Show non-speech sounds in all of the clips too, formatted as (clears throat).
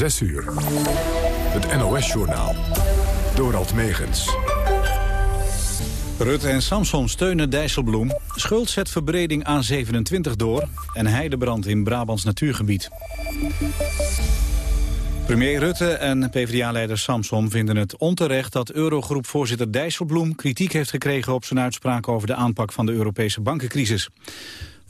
6 uur. Het NOS-journaal. Dorald Megens. Rutte en Samson steunen Dijsselbloem. Schuld zet verbreding A27 door. En heidebrand in Brabants natuurgebied. Premier Rutte en PvdA-leider Samson vinden het onterecht dat Eurogroep-voorzitter Dijsselbloem kritiek heeft gekregen op zijn uitspraak over de aanpak van de Europese bankencrisis.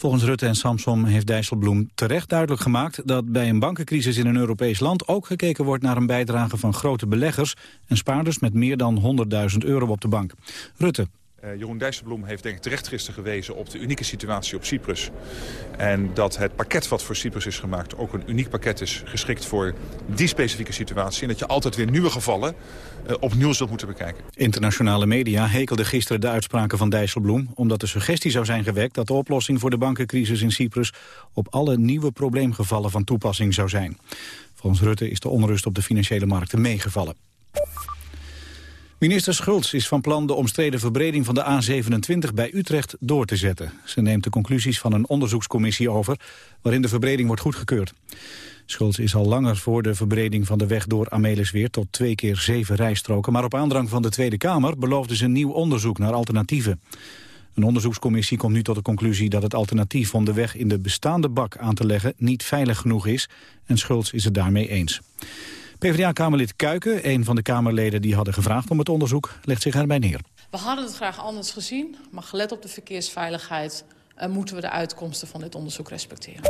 Volgens Rutte en Samsom heeft Dijsselbloem terecht duidelijk gemaakt dat bij een bankencrisis in een Europees land ook gekeken wordt naar een bijdrage van grote beleggers en spaarders met meer dan 100.000 euro op de bank. Rutte. Uh, Jeroen Dijsselbloem heeft denk ik terecht gisteren gewezen op de unieke situatie op Cyprus. En dat het pakket wat voor Cyprus is gemaakt ook een uniek pakket is geschikt voor die specifieke situatie. En dat je altijd weer nieuwe gevallen uh, opnieuw zult moeten bekijken. Internationale media hekelden gisteren de uitspraken van Dijsselbloem... omdat de suggestie zou zijn gewekt dat de oplossing voor de bankencrisis in Cyprus... op alle nieuwe probleemgevallen van toepassing zou zijn. Volgens Rutte is de onrust op de financiële markten meegevallen. Minister Schultz is van plan de omstreden verbreding van de A27 bij Utrecht door te zetten. Ze neemt de conclusies van een onderzoekscommissie over, waarin de verbreding wordt goedgekeurd. Schultz is al langer voor de verbreding van de weg door Amelisweer tot twee keer zeven rijstroken, maar op aandrang van de Tweede Kamer beloofde ze een nieuw onderzoek naar alternatieven. Een onderzoekscommissie komt nu tot de conclusie dat het alternatief om de weg in de bestaande bak aan te leggen niet veilig genoeg is en Schultz is het daarmee eens. PvdA-kamerlid Kuiken, een van de Kamerleden die hadden gevraagd om het onderzoek, legt zich erbij neer. We hadden het graag anders gezien, maar gelet op de verkeersveiligheid... Uh, moeten we de uitkomsten van dit onderzoek respecteren.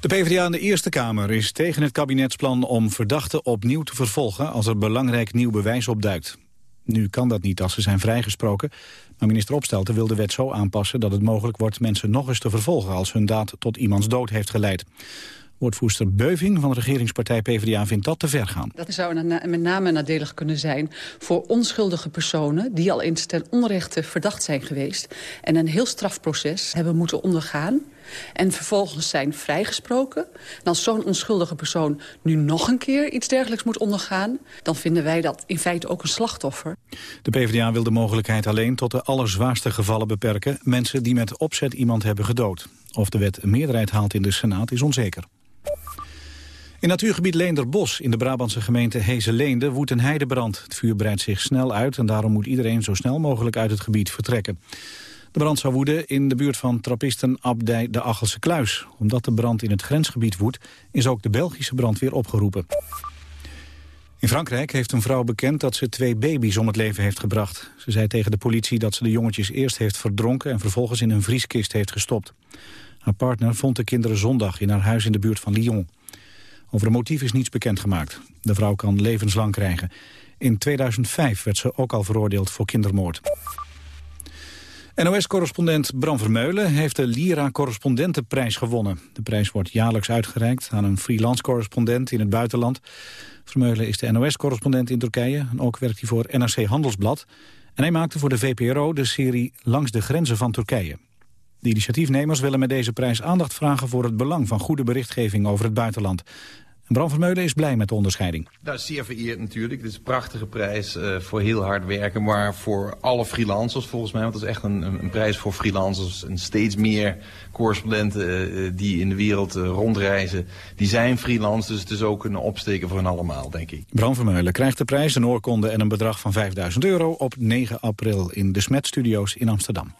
De PvdA in de Eerste Kamer is tegen het kabinetsplan om verdachten opnieuw te vervolgen als er belangrijk nieuw bewijs opduikt. Nu kan dat niet als ze zijn vrijgesproken, maar minister Opstelten wil de wet zo aanpassen dat het mogelijk wordt mensen nog eens te vervolgen als hun daad tot iemands dood heeft geleid. Woordvoerster Beuving van de regeringspartij PvdA vindt dat te ver gaan. Dat zou met name nadelig kunnen zijn voor onschuldige personen... die al eens ten onrechte verdacht zijn geweest... en een heel strafproces hebben moeten ondergaan en vervolgens zijn vrijgesproken. En als zo'n onschuldige persoon nu nog een keer iets dergelijks moet ondergaan... dan vinden wij dat in feite ook een slachtoffer. De PvdA wil de mogelijkheid alleen tot de allerzwaarste gevallen beperken... mensen die met opzet iemand hebben gedood. Of de wet een meerderheid haalt in de Senaat is onzeker. In natuurgebied Leenderbos in de Brabantse gemeente Hezenleende woedt een heidebrand. Het vuur breidt zich snel uit en daarom moet iedereen zo snel mogelijk uit het gebied vertrekken. De brand zou woeden in de buurt van trappisten Abdij de Achelse Kluis. Omdat de brand in het grensgebied woedt, is ook de Belgische brandweer opgeroepen. In Frankrijk heeft een vrouw bekend dat ze twee baby's om het leven heeft gebracht. Ze zei tegen de politie dat ze de jongetjes eerst heeft verdronken... en vervolgens in een vrieskist heeft gestopt. Haar partner vond de kinderen zondag in haar huis in de buurt van Lyon. Over een motief is niets bekendgemaakt. De vrouw kan levenslang krijgen. In 2005 werd ze ook al veroordeeld voor kindermoord. NOS-correspondent Bram Vermeulen heeft de Lira-correspondentenprijs gewonnen. De prijs wordt jaarlijks uitgereikt aan een freelance-correspondent in het buitenland. Vermeulen is de NOS-correspondent in Turkije en ook werkt hij voor NRC Handelsblad. En hij maakte voor de VPRO de serie Langs de grenzen van Turkije. De initiatiefnemers willen met deze prijs aandacht vragen voor het belang van goede berichtgeving over het buitenland. En Bram Vermeulen is blij met de onderscheiding. Nou, zeer vereerd natuurlijk. Het is een prachtige prijs uh, voor heel hard werken, maar voor alle freelancers volgens mij. Want het is echt een, een prijs voor freelancers. En steeds meer correspondenten uh, die in de wereld uh, rondreizen, die zijn freelance. Dus het is ook een opsteken voor hen allemaal, denk ik. Bram Vermeulen krijgt de prijs, een oorkonde en een bedrag van 5000 euro op 9 april in de Smet Studios in Amsterdam.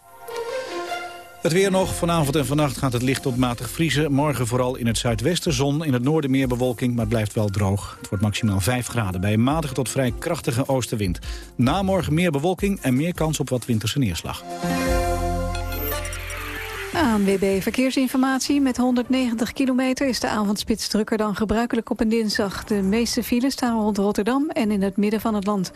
Het weer nog. Vanavond en vannacht gaat het licht tot matig vriezen. Morgen vooral in het zuidwesten zon. In het noorden meer bewolking, maar het blijft wel droog. Het wordt maximaal 5 graden bij een matige tot vrij krachtige oostenwind. Na morgen meer bewolking en meer kans op wat winterse neerslag. ANWB Verkeersinformatie. Met 190 kilometer is de avondspits drukker dan gebruikelijk op een dinsdag. De meeste files staan rond Rotterdam en in het midden van het land.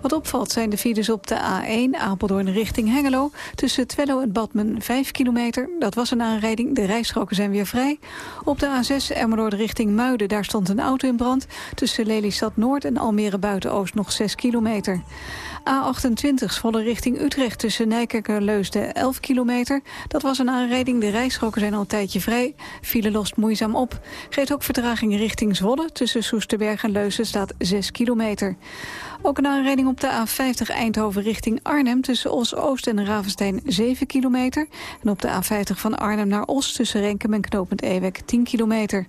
Wat opvalt zijn de files op de A1 Apeldoorn richting Hengelo. Tussen Twello en Badmen 5 kilometer. Dat was een aanrijding, de rijstroken zijn weer vrij. Op de A6 Emmeloord richting Muiden, daar stond een auto in brand. Tussen Lelystad Noord en Almere Buiten-Oost nog 6 kilometer. A28 volle richting Utrecht tussen Nijkerk en Leusden 11 kilometer. Dat was een aanrijding, de rijstroken zijn al een tijdje vrij. File lost moeizaam op. Geeft ook vertraging richting Zwolle. Tussen Soesterberg en Leusden staat 6 kilometer. Ook een aanrijding op de A50 Eindhoven richting Arnhem... tussen Os-Oost en Ravenstein 7 kilometer. En op de A50 van Arnhem naar Os tussen Renkum en Knopend Ewek 10 kilometer.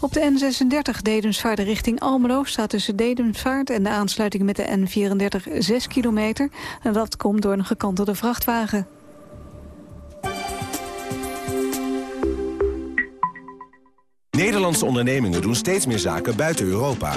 Op de N36 Dedemsvaart richting Almelo staat tussen Dedemsvaart en de aansluiting met de N34 6 kilometer. En dat komt door een gekantelde vrachtwagen. Nederlandse ondernemingen doen steeds meer zaken buiten Europa.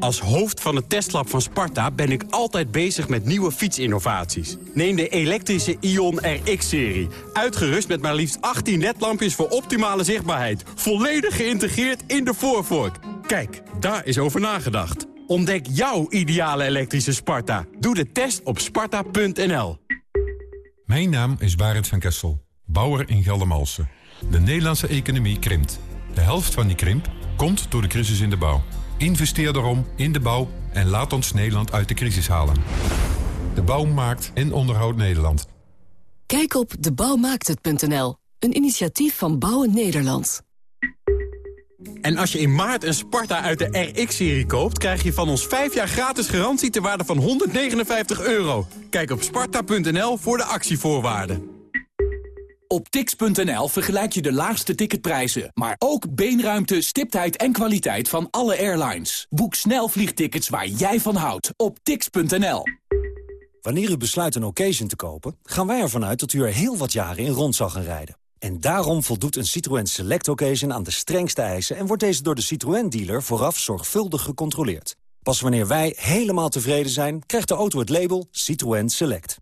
Als hoofd van het testlab van Sparta ben ik altijd bezig met nieuwe fietsinnovaties. Neem de elektrische Ion RX-serie. Uitgerust met maar liefst 18 ledlampjes voor optimale zichtbaarheid. Volledig geïntegreerd in de voorvork. Kijk, daar is over nagedacht. Ontdek jouw ideale elektrische Sparta. Doe de test op sparta.nl. Mijn naam is Barend van Kessel, bouwer in Geldermalsen. De Nederlandse economie krimpt. De helft van die krimp komt door de crisis in de bouw. Investeer daarom in de bouw en laat ons Nederland uit de crisis halen. De bouw maakt en onderhoudt Nederland. Kijk op debouwmaakthet.nl, een initiatief van Bouwen Nederland. En als je in maart een Sparta uit de RX-serie koopt... krijg je van ons 5 jaar gratis garantie ter waarde van 159 euro. Kijk op sparta.nl voor de actievoorwaarden. Op tix.nl vergelijk je de laagste ticketprijzen, maar ook beenruimte, stiptheid en kwaliteit van alle airlines. Boek snel vliegtickets waar jij van houdt op tix.nl. Wanneer u besluit een occasion te kopen, gaan wij ervan uit dat u er heel wat jaren in rond zal gaan rijden. En daarom voldoet een Citroën Select Occasion aan de strengste eisen... en wordt deze door de Citroën-dealer vooraf zorgvuldig gecontroleerd. Pas wanneer wij helemaal tevreden zijn, krijgt de auto het label Citroën Select.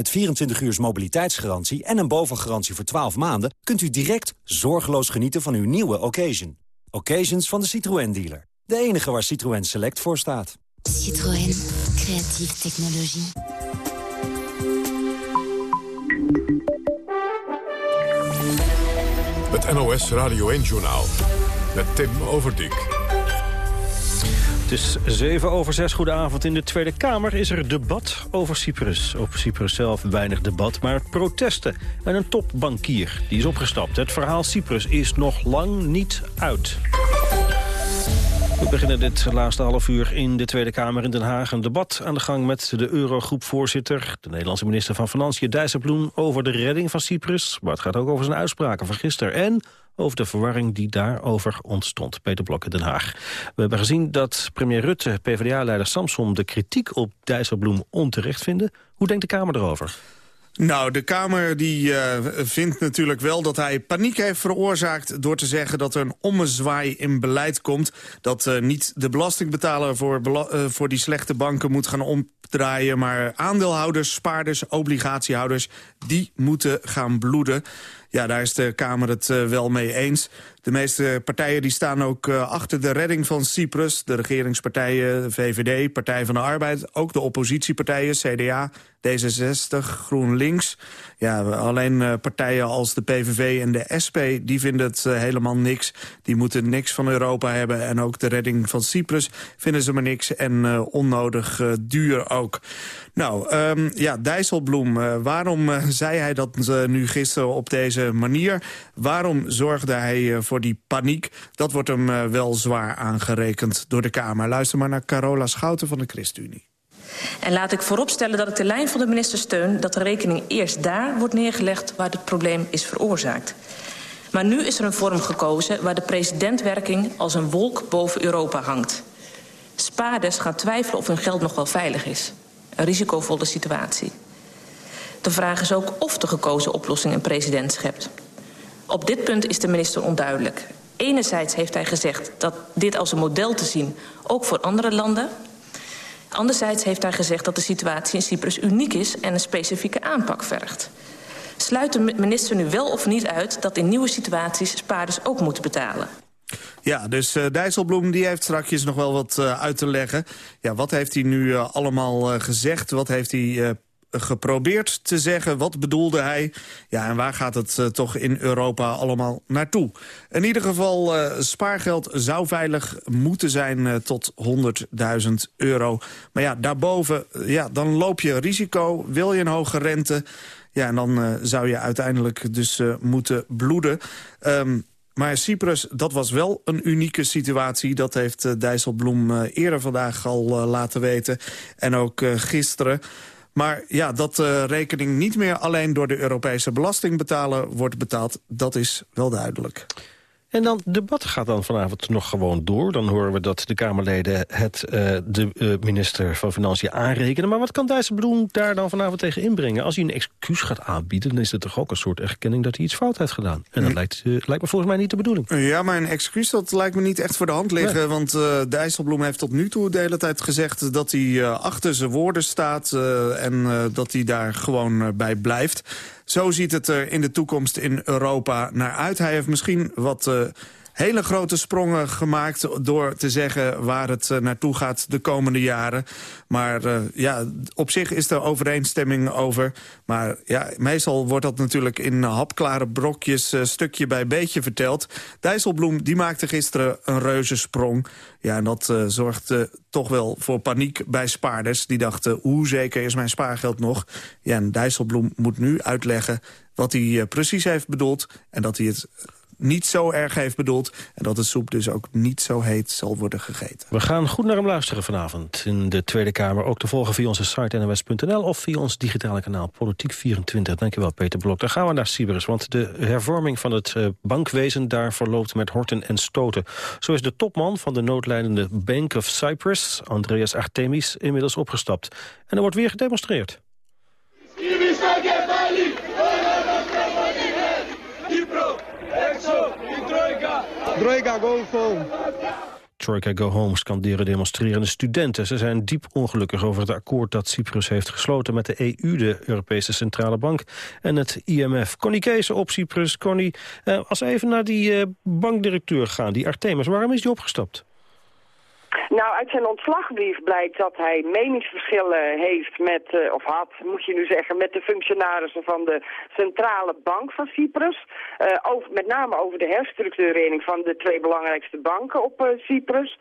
Met 24 uur mobiliteitsgarantie en een bovengarantie voor 12 maanden... kunt u direct zorgeloos genieten van uw nieuwe occasion. Occasions van de Citroën dealer. De enige waar Citroën Select voor staat. Citroën. Creatieve technologie. Het NOS Radio 1-journaal. Met Tim Overdijk. Het is 7 over 6. Goedenavond. In de Tweede Kamer is er debat over Cyprus. Over Cyprus zelf weinig debat, maar protesten. En een topbankier die is opgestapt. Het verhaal Cyprus is nog lang niet uit. We beginnen dit laatste half uur in de Tweede Kamer in Den Haag. Een debat aan de gang met de Eurogroepvoorzitter... de Nederlandse minister van Financiën Dijsselbloem... over de redding van Cyprus. Maar het gaat ook over zijn uitspraken van gisteren. En over de verwarring die daarover ontstond. Peter Blok in Den Haag. We hebben gezien dat premier Rutte, PvdA-leider Samson... de kritiek op Dijsselbloem onterecht vinden. Hoe denkt de Kamer erover? Nou, de Kamer die, uh, vindt natuurlijk wel dat hij paniek heeft veroorzaakt... door te zeggen dat er een ommezwaai in beleid komt. Dat uh, niet de belastingbetaler voor, uh, voor die slechte banken moet gaan omdraaien... maar aandeelhouders, spaarders, obligatiehouders, die moeten gaan bloeden. Ja, daar is de Kamer het wel mee eens. De meeste partijen die staan ook uh, achter de redding van Cyprus. De regeringspartijen, VVD, Partij van de Arbeid. Ook de oppositiepartijen, CDA, D66, GroenLinks. Ja, alleen uh, partijen als de PVV en de SP, die vinden het uh, helemaal niks. Die moeten niks van Europa hebben. En ook de redding van Cyprus vinden ze maar niks. En onnodig duur ook. Nou, um, ja, Dijsselbloem, waarom zei hij dat nu gisteren op deze manier? Waarom zorgde hij voor die paniek. Dat wordt hem uh, wel zwaar aangerekend door de Kamer. Luister maar naar Carola Schouten van de ChristenUnie. En laat ik vooropstellen dat ik de lijn van de minister steun... dat de rekening eerst daar wordt neergelegd waar het probleem is veroorzaakt. Maar nu is er een vorm gekozen waar de presidentwerking als een wolk boven Europa hangt. Spaarders gaan twijfelen of hun geld nog wel veilig is. Een risicovolle situatie. De vraag is ook of de gekozen oplossing een president schept. Op dit punt is de minister onduidelijk. Enerzijds heeft hij gezegd dat dit als een model te zien, ook voor andere landen. Anderzijds heeft hij gezegd dat de situatie in Cyprus uniek is en een specifieke aanpak vergt. Sluit de minister nu wel of niet uit dat in nieuwe situaties spaarders ook moeten betalen? Ja, dus uh, Dijsselbloem die heeft straks nog wel wat uh, uit te leggen. Ja, wat heeft hij nu uh, allemaal gezegd? Wat heeft hij geprobeerd te zeggen. Wat bedoelde hij? Ja, en waar gaat het toch in Europa allemaal naartoe? In ieder geval, spaargeld zou veilig moeten zijn tot 100.000 euro. Maar ja, daarboven, ja, dan loop je risico. Wil je een hoge rente... Ja, en dan zou je uiteindelijk dus moeten bloeden. Um, maar Cyprus, dat was wel een unieke situatie. Dat heeft uh, Dijsselbloem uh, eerder vandaag al uh, laten weten. En ook gisteren. Maar ja, dat de rekening niet meer alleen door de Europese belastingbetaler wordt betaald... dat is wel duidelijk. En dan, het debat gaat dan vanavond nog gewoon door. Dan horen we dat de Kamerleden het uh, de uh, minister van Financiën aanrekenen. Maar wat kan Dijsselbloem daar dan vanavond tegen inbrengen? Als hij een excuus gaat aanbieden, dan is het toch ook een soort erkenning dat hij iets fout heeft gedaan. En dat lijkt, uh, lijkt me volgens mij niet de bedoeling. Ja, maar een excuus, dat lijkt me niet echt voor de hand liggen. Nee. Want Dijsselbloem heeft tot nu toe de hele tijd gezegd dat hij achter zijn woorden staat. en dat hij daar gewoon bij blijft. Zo ziet het er in de toekomst in Europa naar uit. Hij heeft misschien wat uh, hele grote sprongen gemaakt... door te zeggen waar het uh, naartoe gaat de komende jaren. Maar uh, ja, op zich is er overeenstemming over. Maar ja, meestal wordt dat natuurlijk in hapklare brokjes... stukje bij beetje verteld. Dijsselbloem die maakte gisteren een reuze sprong. Ja, en dat zorgde toch wel voor paniek bij spaarders. Die dachten, hoe zeker is mijn spaargeld nog? Ja, en Dijsselbloem moet nu uitleggen wat hij precies heeft bedoeld... en dat hij het niet zo erg heeft bedoeld... en dat de soep dus ook niet zo heet zal worden gegeten. We gaan goed naar hem luisteren vanavond in de Tweede Kamer. Ook te volgen via onze site nws.nl of via ons digitale kanaal Politiek24. Dankjewel, Peter Blok. Dan gaan we naar Cyprus, want de hervorming van het uh, bankwezen... daar verloopt met horten en stoten. Zo is de topman van de noodlijdende Bank of Cyprus, Andreas Artemis, inmiddels opgestapt. En er wordt weer gedemonstreerd. Troika, go home. Troika Go Home scanderen demonstrerende studenten. Ze zijn diep ongelukkig over het akkoord dat Cyprus heeft gesloten... met de EU, de Europese Centrale Bank, en het IMF. Connie Kees op Cyprus. Connie, eh, als even naar die eh, bankdirecteur gaan, die Artemis... waarom is die opgestapt? Nou, uit zijn ontslagbrief blijkt dat hij meningsverschillen heeft met, uh, of had, moet je nu zeggen, met de functionarissen van de Centrale Bank van Cyprus. Uh, over, met name over de herstructurering van de twee belangrijkste banken op uh, Cyprus.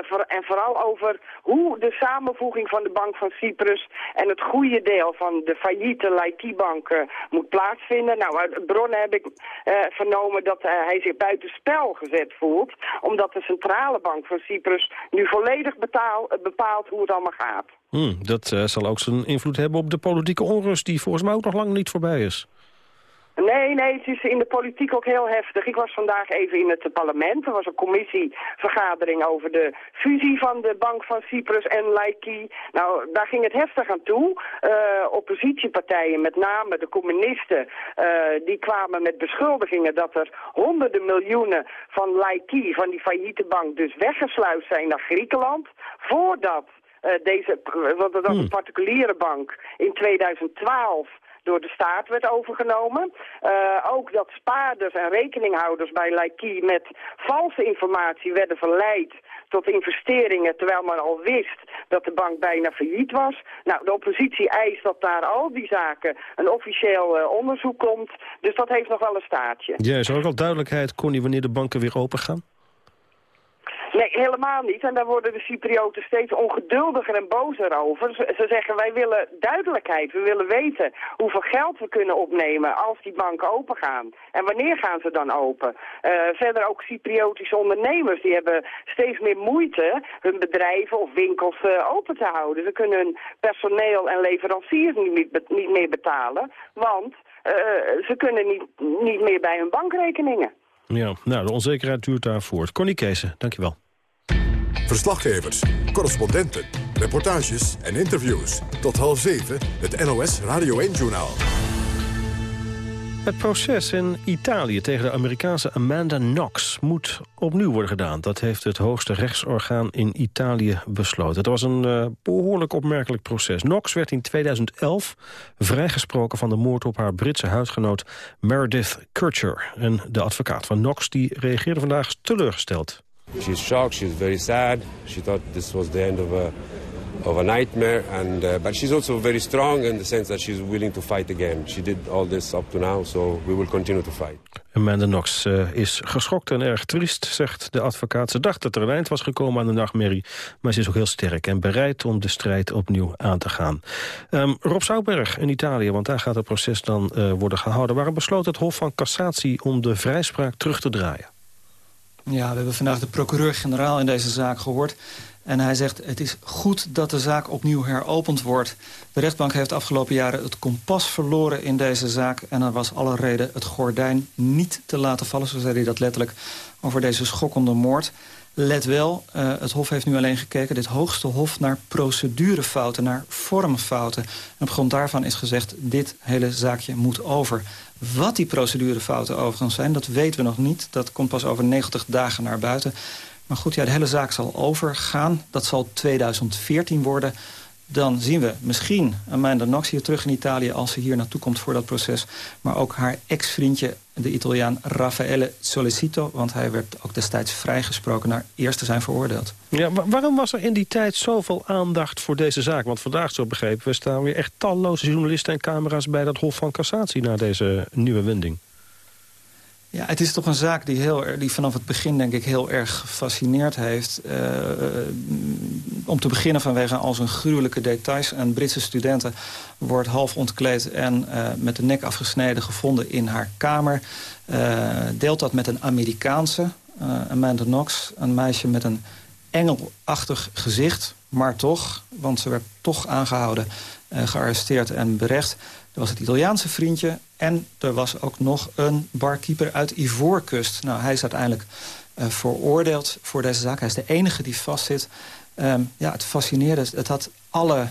voor, en vooral over hoe de samenvoeging van de Bank van Cyprus en het goede deel van de failliete Laiki-bank moet plaatsvinden. Nou, uit bronnen heb ik vernomen dat hij zich buitenspel gezet voelt, omdat de Centrale Bank van Cyprus nu volledig betaal, bepaalt hoe het allemaal gaat. Hmm, dat uh, zal ook zijn invloed hebben op de politieke onrust... die volgens mij ook nog lang niet voorbij is. Nee, nee, het is in de politiek ook heel heftig. Ik was vandaag even in het parlement. Er was een commissievergadering over de fusie van de Bank van Cyprus en Laiki. Nou, daar ging het heftig aan toe. Uh, oppositiepartijen, met name de communisten, uh, die kwamen met beschuldigingen dat er honderden miljoenen van Laiki, van die failliete bank, dus weggesluist zijn naar Griekenland. Voordat uh, deze, want dat was een hmm. particuliere bank, in 2012 door de staat werd overgenomen. Uh, ook dat spaarders en rekeninghouders bij Laiki met valse informatie werden verleid tot investeringen, terwijl men al wist dat de bank bijna failliet was. Nou, de oppositie eist dat daar al die zaken een officieel uh, onderzoek komt. Dus dat heeft nog wel een staartje. Ja, is er ook al duidelijkheid, Connie, wanneer de banken weer open gaan? Nee, helemaal niet. En daar worden de Cyprioten steeds ongeduldiger en bozer over. Ze, ze, zeggen, wij willen duidelijkheid. We willen weten hoeveel geld we kunnen opnemen als die banken open gaan. En wanneer gaan ze dan open? Uh, verder ook Cypriotische ondernemers, die hebben steeds meer moeite hun bedrijven of winkels uh, open te houden. Ze kunnen hun personeel en leveranciers niet niet meer betalen, want uh, ze kunnen niet, niet meer bij hun bankrekeningen. Ja, nou, de onzekerheid duurt daar voort. Connie Kees, dankjewel. Verslaggevers, correspondenten, reportages en interviews. Tot half zeven, het NOS Radio 1-journaal. Het proces in Italië tegen de Amerikaanse Amanda Knox moet opnieuw worden gedaan. Dat heeft het hoogste rechtsorgaan in Italië besloten. Het was een uh, behoorlijk opmerkelijk proces. Knox werd in 2011 vrijgesproken van de moord op haar Britse huisgenoot Meredith Kircher. En de advocaat van Knox die reageerde vandaag teleurgesteld. She's shocked, she's very sad. She thought this was the end of a, of a nightmare. And uh, but she's also very strong in the sense that she's willing to fight again. She did all this up to now, so we will continue to fight. Amanda Knox uh, is geschokt en erg triest, zegt de advocaat. Ze dacht dat er een eind was gekomen aan de nachtmerrie... maar ze is ook heel sterk en bereid om de strijd opnieuw aan te gaan. Um, Rob Zouberg in Italië, want daar gaat het proces dan uh, worden gehouden... waarom besloot het Hof van Cassatie om de vrijspraak terug te draaien? Ja, we hebben vandaag de procureur-generaal in deze zaak gehoord. En hij zegt, het is goed dat de zaak opnieuw heropend wordt. De rechtbank heeft de afgelopen jaren het kompas verloren in deze zaak... en er was alle reden het gordijn niet te laten vallen, zo zei hij dat letterlijk... over deze schokkende moord. Let wel, uh, het Hof heeft nu alleen gekeken, dit hoogste Hof... naar procedurefouten, naar vormfouten. En op grond daarvan is gezegd, dit hele zaakje moet over. Wat die procedurefouten overigens zijn, dat weten we nog niet. Dat komt pas over 90 dagen naar buiten. Maar goed, ja, de hele zaak zal overgaan. Dat zal 2014 worden. Dan zien we misschien Amanda Knox hier terug in Italië... als ze hier naartoe komt voor dat proces. Maar ook haar ex-vriendje, de Italiaan Raffaele Solicito... want hij werd ook destijds vrijgesproken naar eerst te zijn veroordeeld. Ja, waarom was er in die tijd zoveel aandacht voor deze zaak? Want vandaag, zo begrepen we, staan weer echt talloze journalisten en camera's... bij dat Hof van Cassatie na deze nieuwe wending. Ja, het is toch een zaak die, heel, die vanaf het begin denk ik heel erg gefascineerd heeft. Uh, om te beginnen vanwege al zijn gruwelijke details. Een Britse studenten wordt half ontkleed en uh, met de nek afgesneden gevonden in haar kamer. deelt dat met een Amerikaanse, Amanda Knox. Een meisje met een engelachtig gezicht, maar toch. Want ze werd toch aangehouden, gearresteerd en berecht. Er was het Italiaanse vriendje en er was ook nog een barkeeper uit Ivoorkust. Nou, hij is uiteindelijk uh, veroordeeld voor deze zaak. Hij is de enige die vastzit. Um, ja, het fascineerde, het had alle,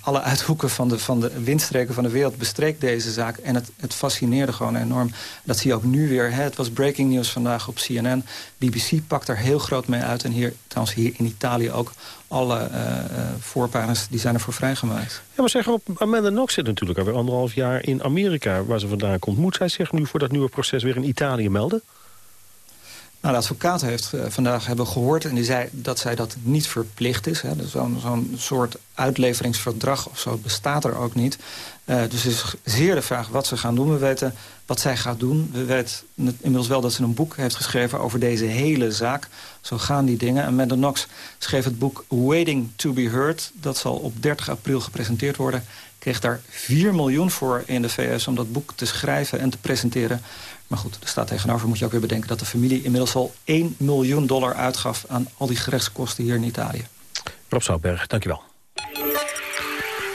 alle uithoeken van de, van de windstreken van de wereld bestreek deze zaak. En het, het fascineerde gewoon enorm. Dat zie je ook nu weer. Hè. Het was breaking news vandaag op CNN. BBC pakt er heel groot mee uit. En hier, trouwens hier in Italië ook alle uh, die zijn ervoor vrijgemaakt. Ja, maar zeg op, Amanda Knox zit natuurlijk alweer anderhalf jaar in Amerika... waar ze vandaan komt. Moet zij zich nu voor dat nieuwe proces weer in Italië melden? Nou, de advocaat heeft uh, vandaag hebben gehoord en die zei dat zij dat niet verplicht is. Dus Zo'n zo soort uitleveringsverdrag of zo bestaat er ook niet. Uh, dus het is zeer de vraag wat ze gaan doen. We weten wat zij gaat doen. We weten inmiddels wel dat ze een boek heeft geschreven over deze hele zaak. Zo gaan die dingen. En Amanda Knox schreef het boek Waiting to be Heard. Dat zal op 30 april gepresenteerd worden. Kreeg daar 4 miljoen voor in de VS om dat boek te schrijven en te presenteren. Maar goed, er staat tegenover, moet je ook weer bedenken... dat de familie inmiddels al 1 miljoen dollar uitgaf... aan al die gerechtskosten hier in Italië. Rob Zoutberg, dankjewel.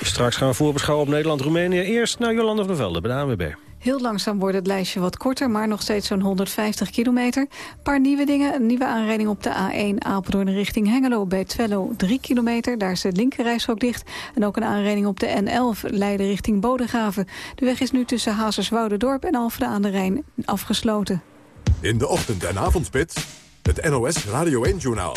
Straks gaan we voorbeschouwen op Nederland-Roemenië. Eerst naar Jolanda van der Velde bij de ANWB. Heel langzaam wordt het lijstje wat korter, maar nog steeds zo'n 150 kilometer. Een paar nieuwe dingen. Een nieuwe aanrijding op de A1 Apeldoorn richting Hengelo bij Twello 3 kilometer. Daar is de linkerrijstrook dicht. En ook een aanrijding op de N11 Leiden richting Bodegraven. De weg is nu tussen Hazerswoude-dorp en Alphen aan de Rijn afgesloten. In de ochtend- en avondspits, het NOS Radio 1-journaal.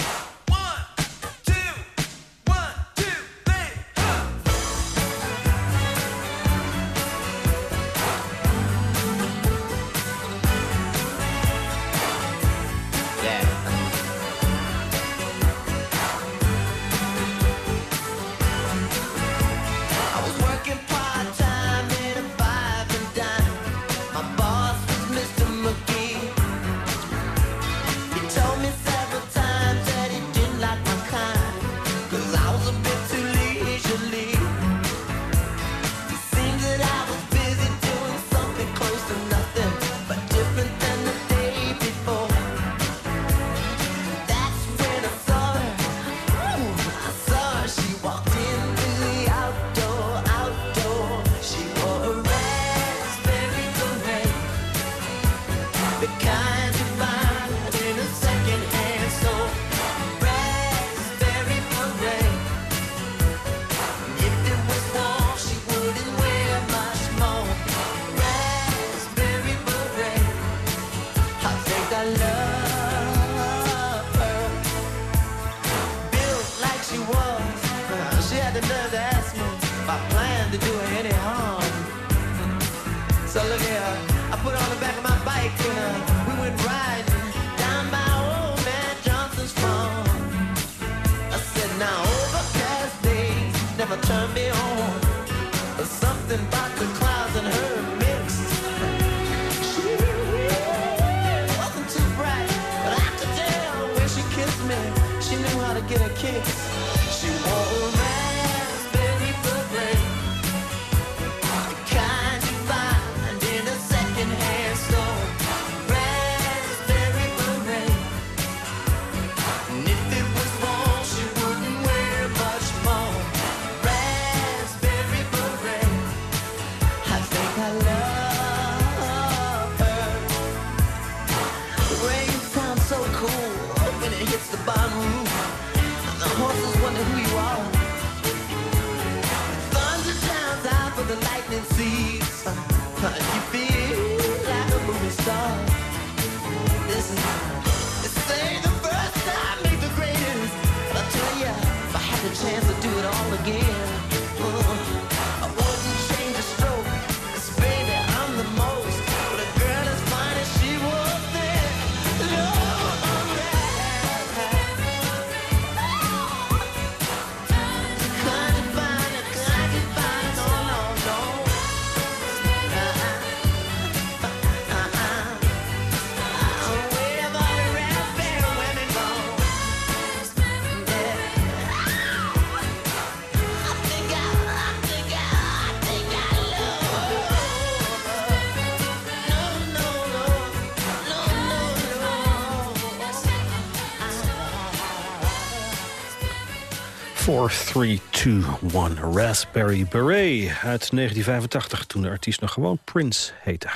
4, 3, 2, 1. Raspberry Beret uit 1985, toen de artiest nog gewoon Prince heette.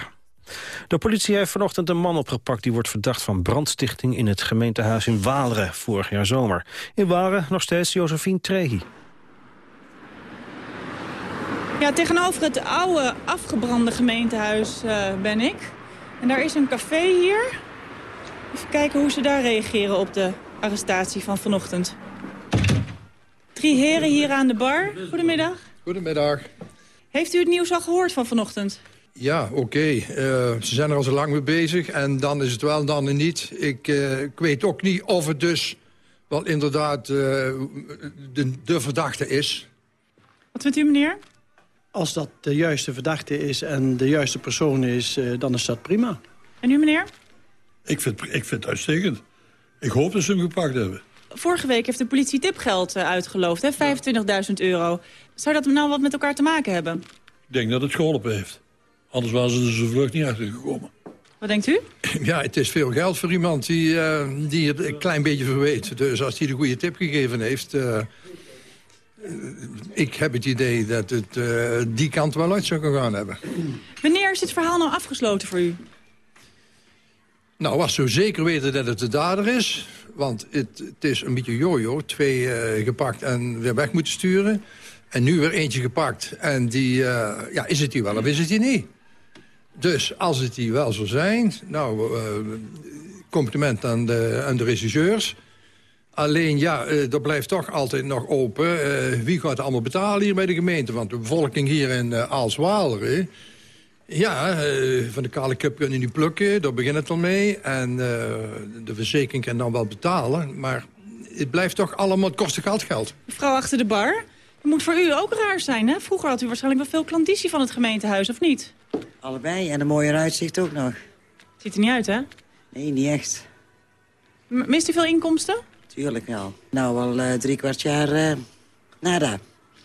De politie heeft vanochtend een man opgepakt... die wordt verdacht van brandstichting in het gemeentehuis in Waleren vorig jaar zomer. In Waleren nog steeds Josephine Trehi. Ja, tegenover het oude afgebrande gemeentehuis eh, ben ik. En daar is een café hier. Even kijken hoe ze daar reageren op de arrestatie van vanochtend. Drie heren hier aan de bar. Goedemiddag. Goedemiddag. Heeft u het nieuws al gehoord van vanochtend? Ja, oké. Eh, ze zijn er al zo lang mee bezig en dan is het wel, dan en niet. Ik, eh, ik weet ook niet of het dus wel inderdaad eh, de, de verdachte is. Wat vindt u, meneer? Als dat de juiste verdachte is en de juiste persoon is, eh, dan is dat prima. En u, meneer? Ik vind, ik vind het uitstekend. Ik hoop dat ze hem gepakt hebben. Vorige week heeft de politie tipgeld eh, uitgeloofd, hè? 25.000 euro. Zou dat nou wat met elkaar te maken hebben? Ik denk dat het geholpen heeft. Anders waren ze er zo vlucht niet achter gekomen. Wat denkt u? (laughs) Ja, het is veel geld voor iemand die, eh, die het een klein beetje verweet. Dus als hij de goede tip gegeven heeft... eh, ik heb het idee dat het die kant wel uit zou kunnen gaan hebben. Wanneer is dit verhaal nou afgesloten voor u? Nou, was zo zeker weten dat het de dader is. Want het, het is een beetje jojo. Twee eh, gepakt en weer weg moeten sturen. En nu weer eentje gepakt. En die, eh, ja, is het die wel of is het die niet? Dus als het die wel zou zijn... Nou, eh, compliment aan de, regisseurs. Alleen, ja, er blijft toch altijd nog open. wie gaat allemaal betalen hier bij de gemeente? Want de bevolking hier in uh. Ja, eh, van de kale cup kunnen niet plukken, daar begint het al mee. En eh, de verzekering kan dan wel betalen. Maar het blijft toch allemaal, het kost geld geld. Mevrouw achter de bar? Dat moet voor u ook raar zijn, hè? Vroeger had u waarschijnlijk wel veel klandizie van het gemeentehuis, of niet? Allebei, en een mooier uitzicht ook nog. Ziet er niet uit, hè? Nee, niet echt. M- mist u veel inkomsten? Tuurlijk wel. Nou, al eh, drie kwart jaar eh nada.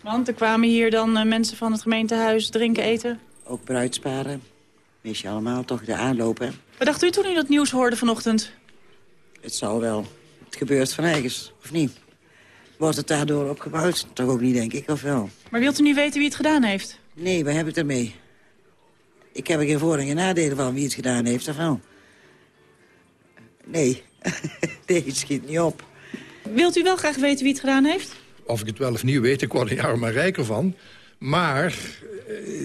Want er kwamen hier dan mensen van het gemeentehuis drinken, eten. Ook bruidsparen. Mis je allemaal toch de aanlopen. Wat dacht u toen u dat nieuws hoorde vanochtend? Het zal wel. Het gebeurt van eigens, of niet? Wordt het daardoor opgebouwd? Toch ook niet, denk ik, of wel? Maar wilt u nu weten wie het gedaan heeft? Nee, we hebben het ermee. Ik heb er geen voor- en geen nadelen van wie het gedaan heeft, of wel? Nee. (laughs) nee, het schiet niet op. Wilt u wel graag weten wie het gedaan heeft? Of ik het wel of niet weet, ik word er jaar maar rijker van. Maar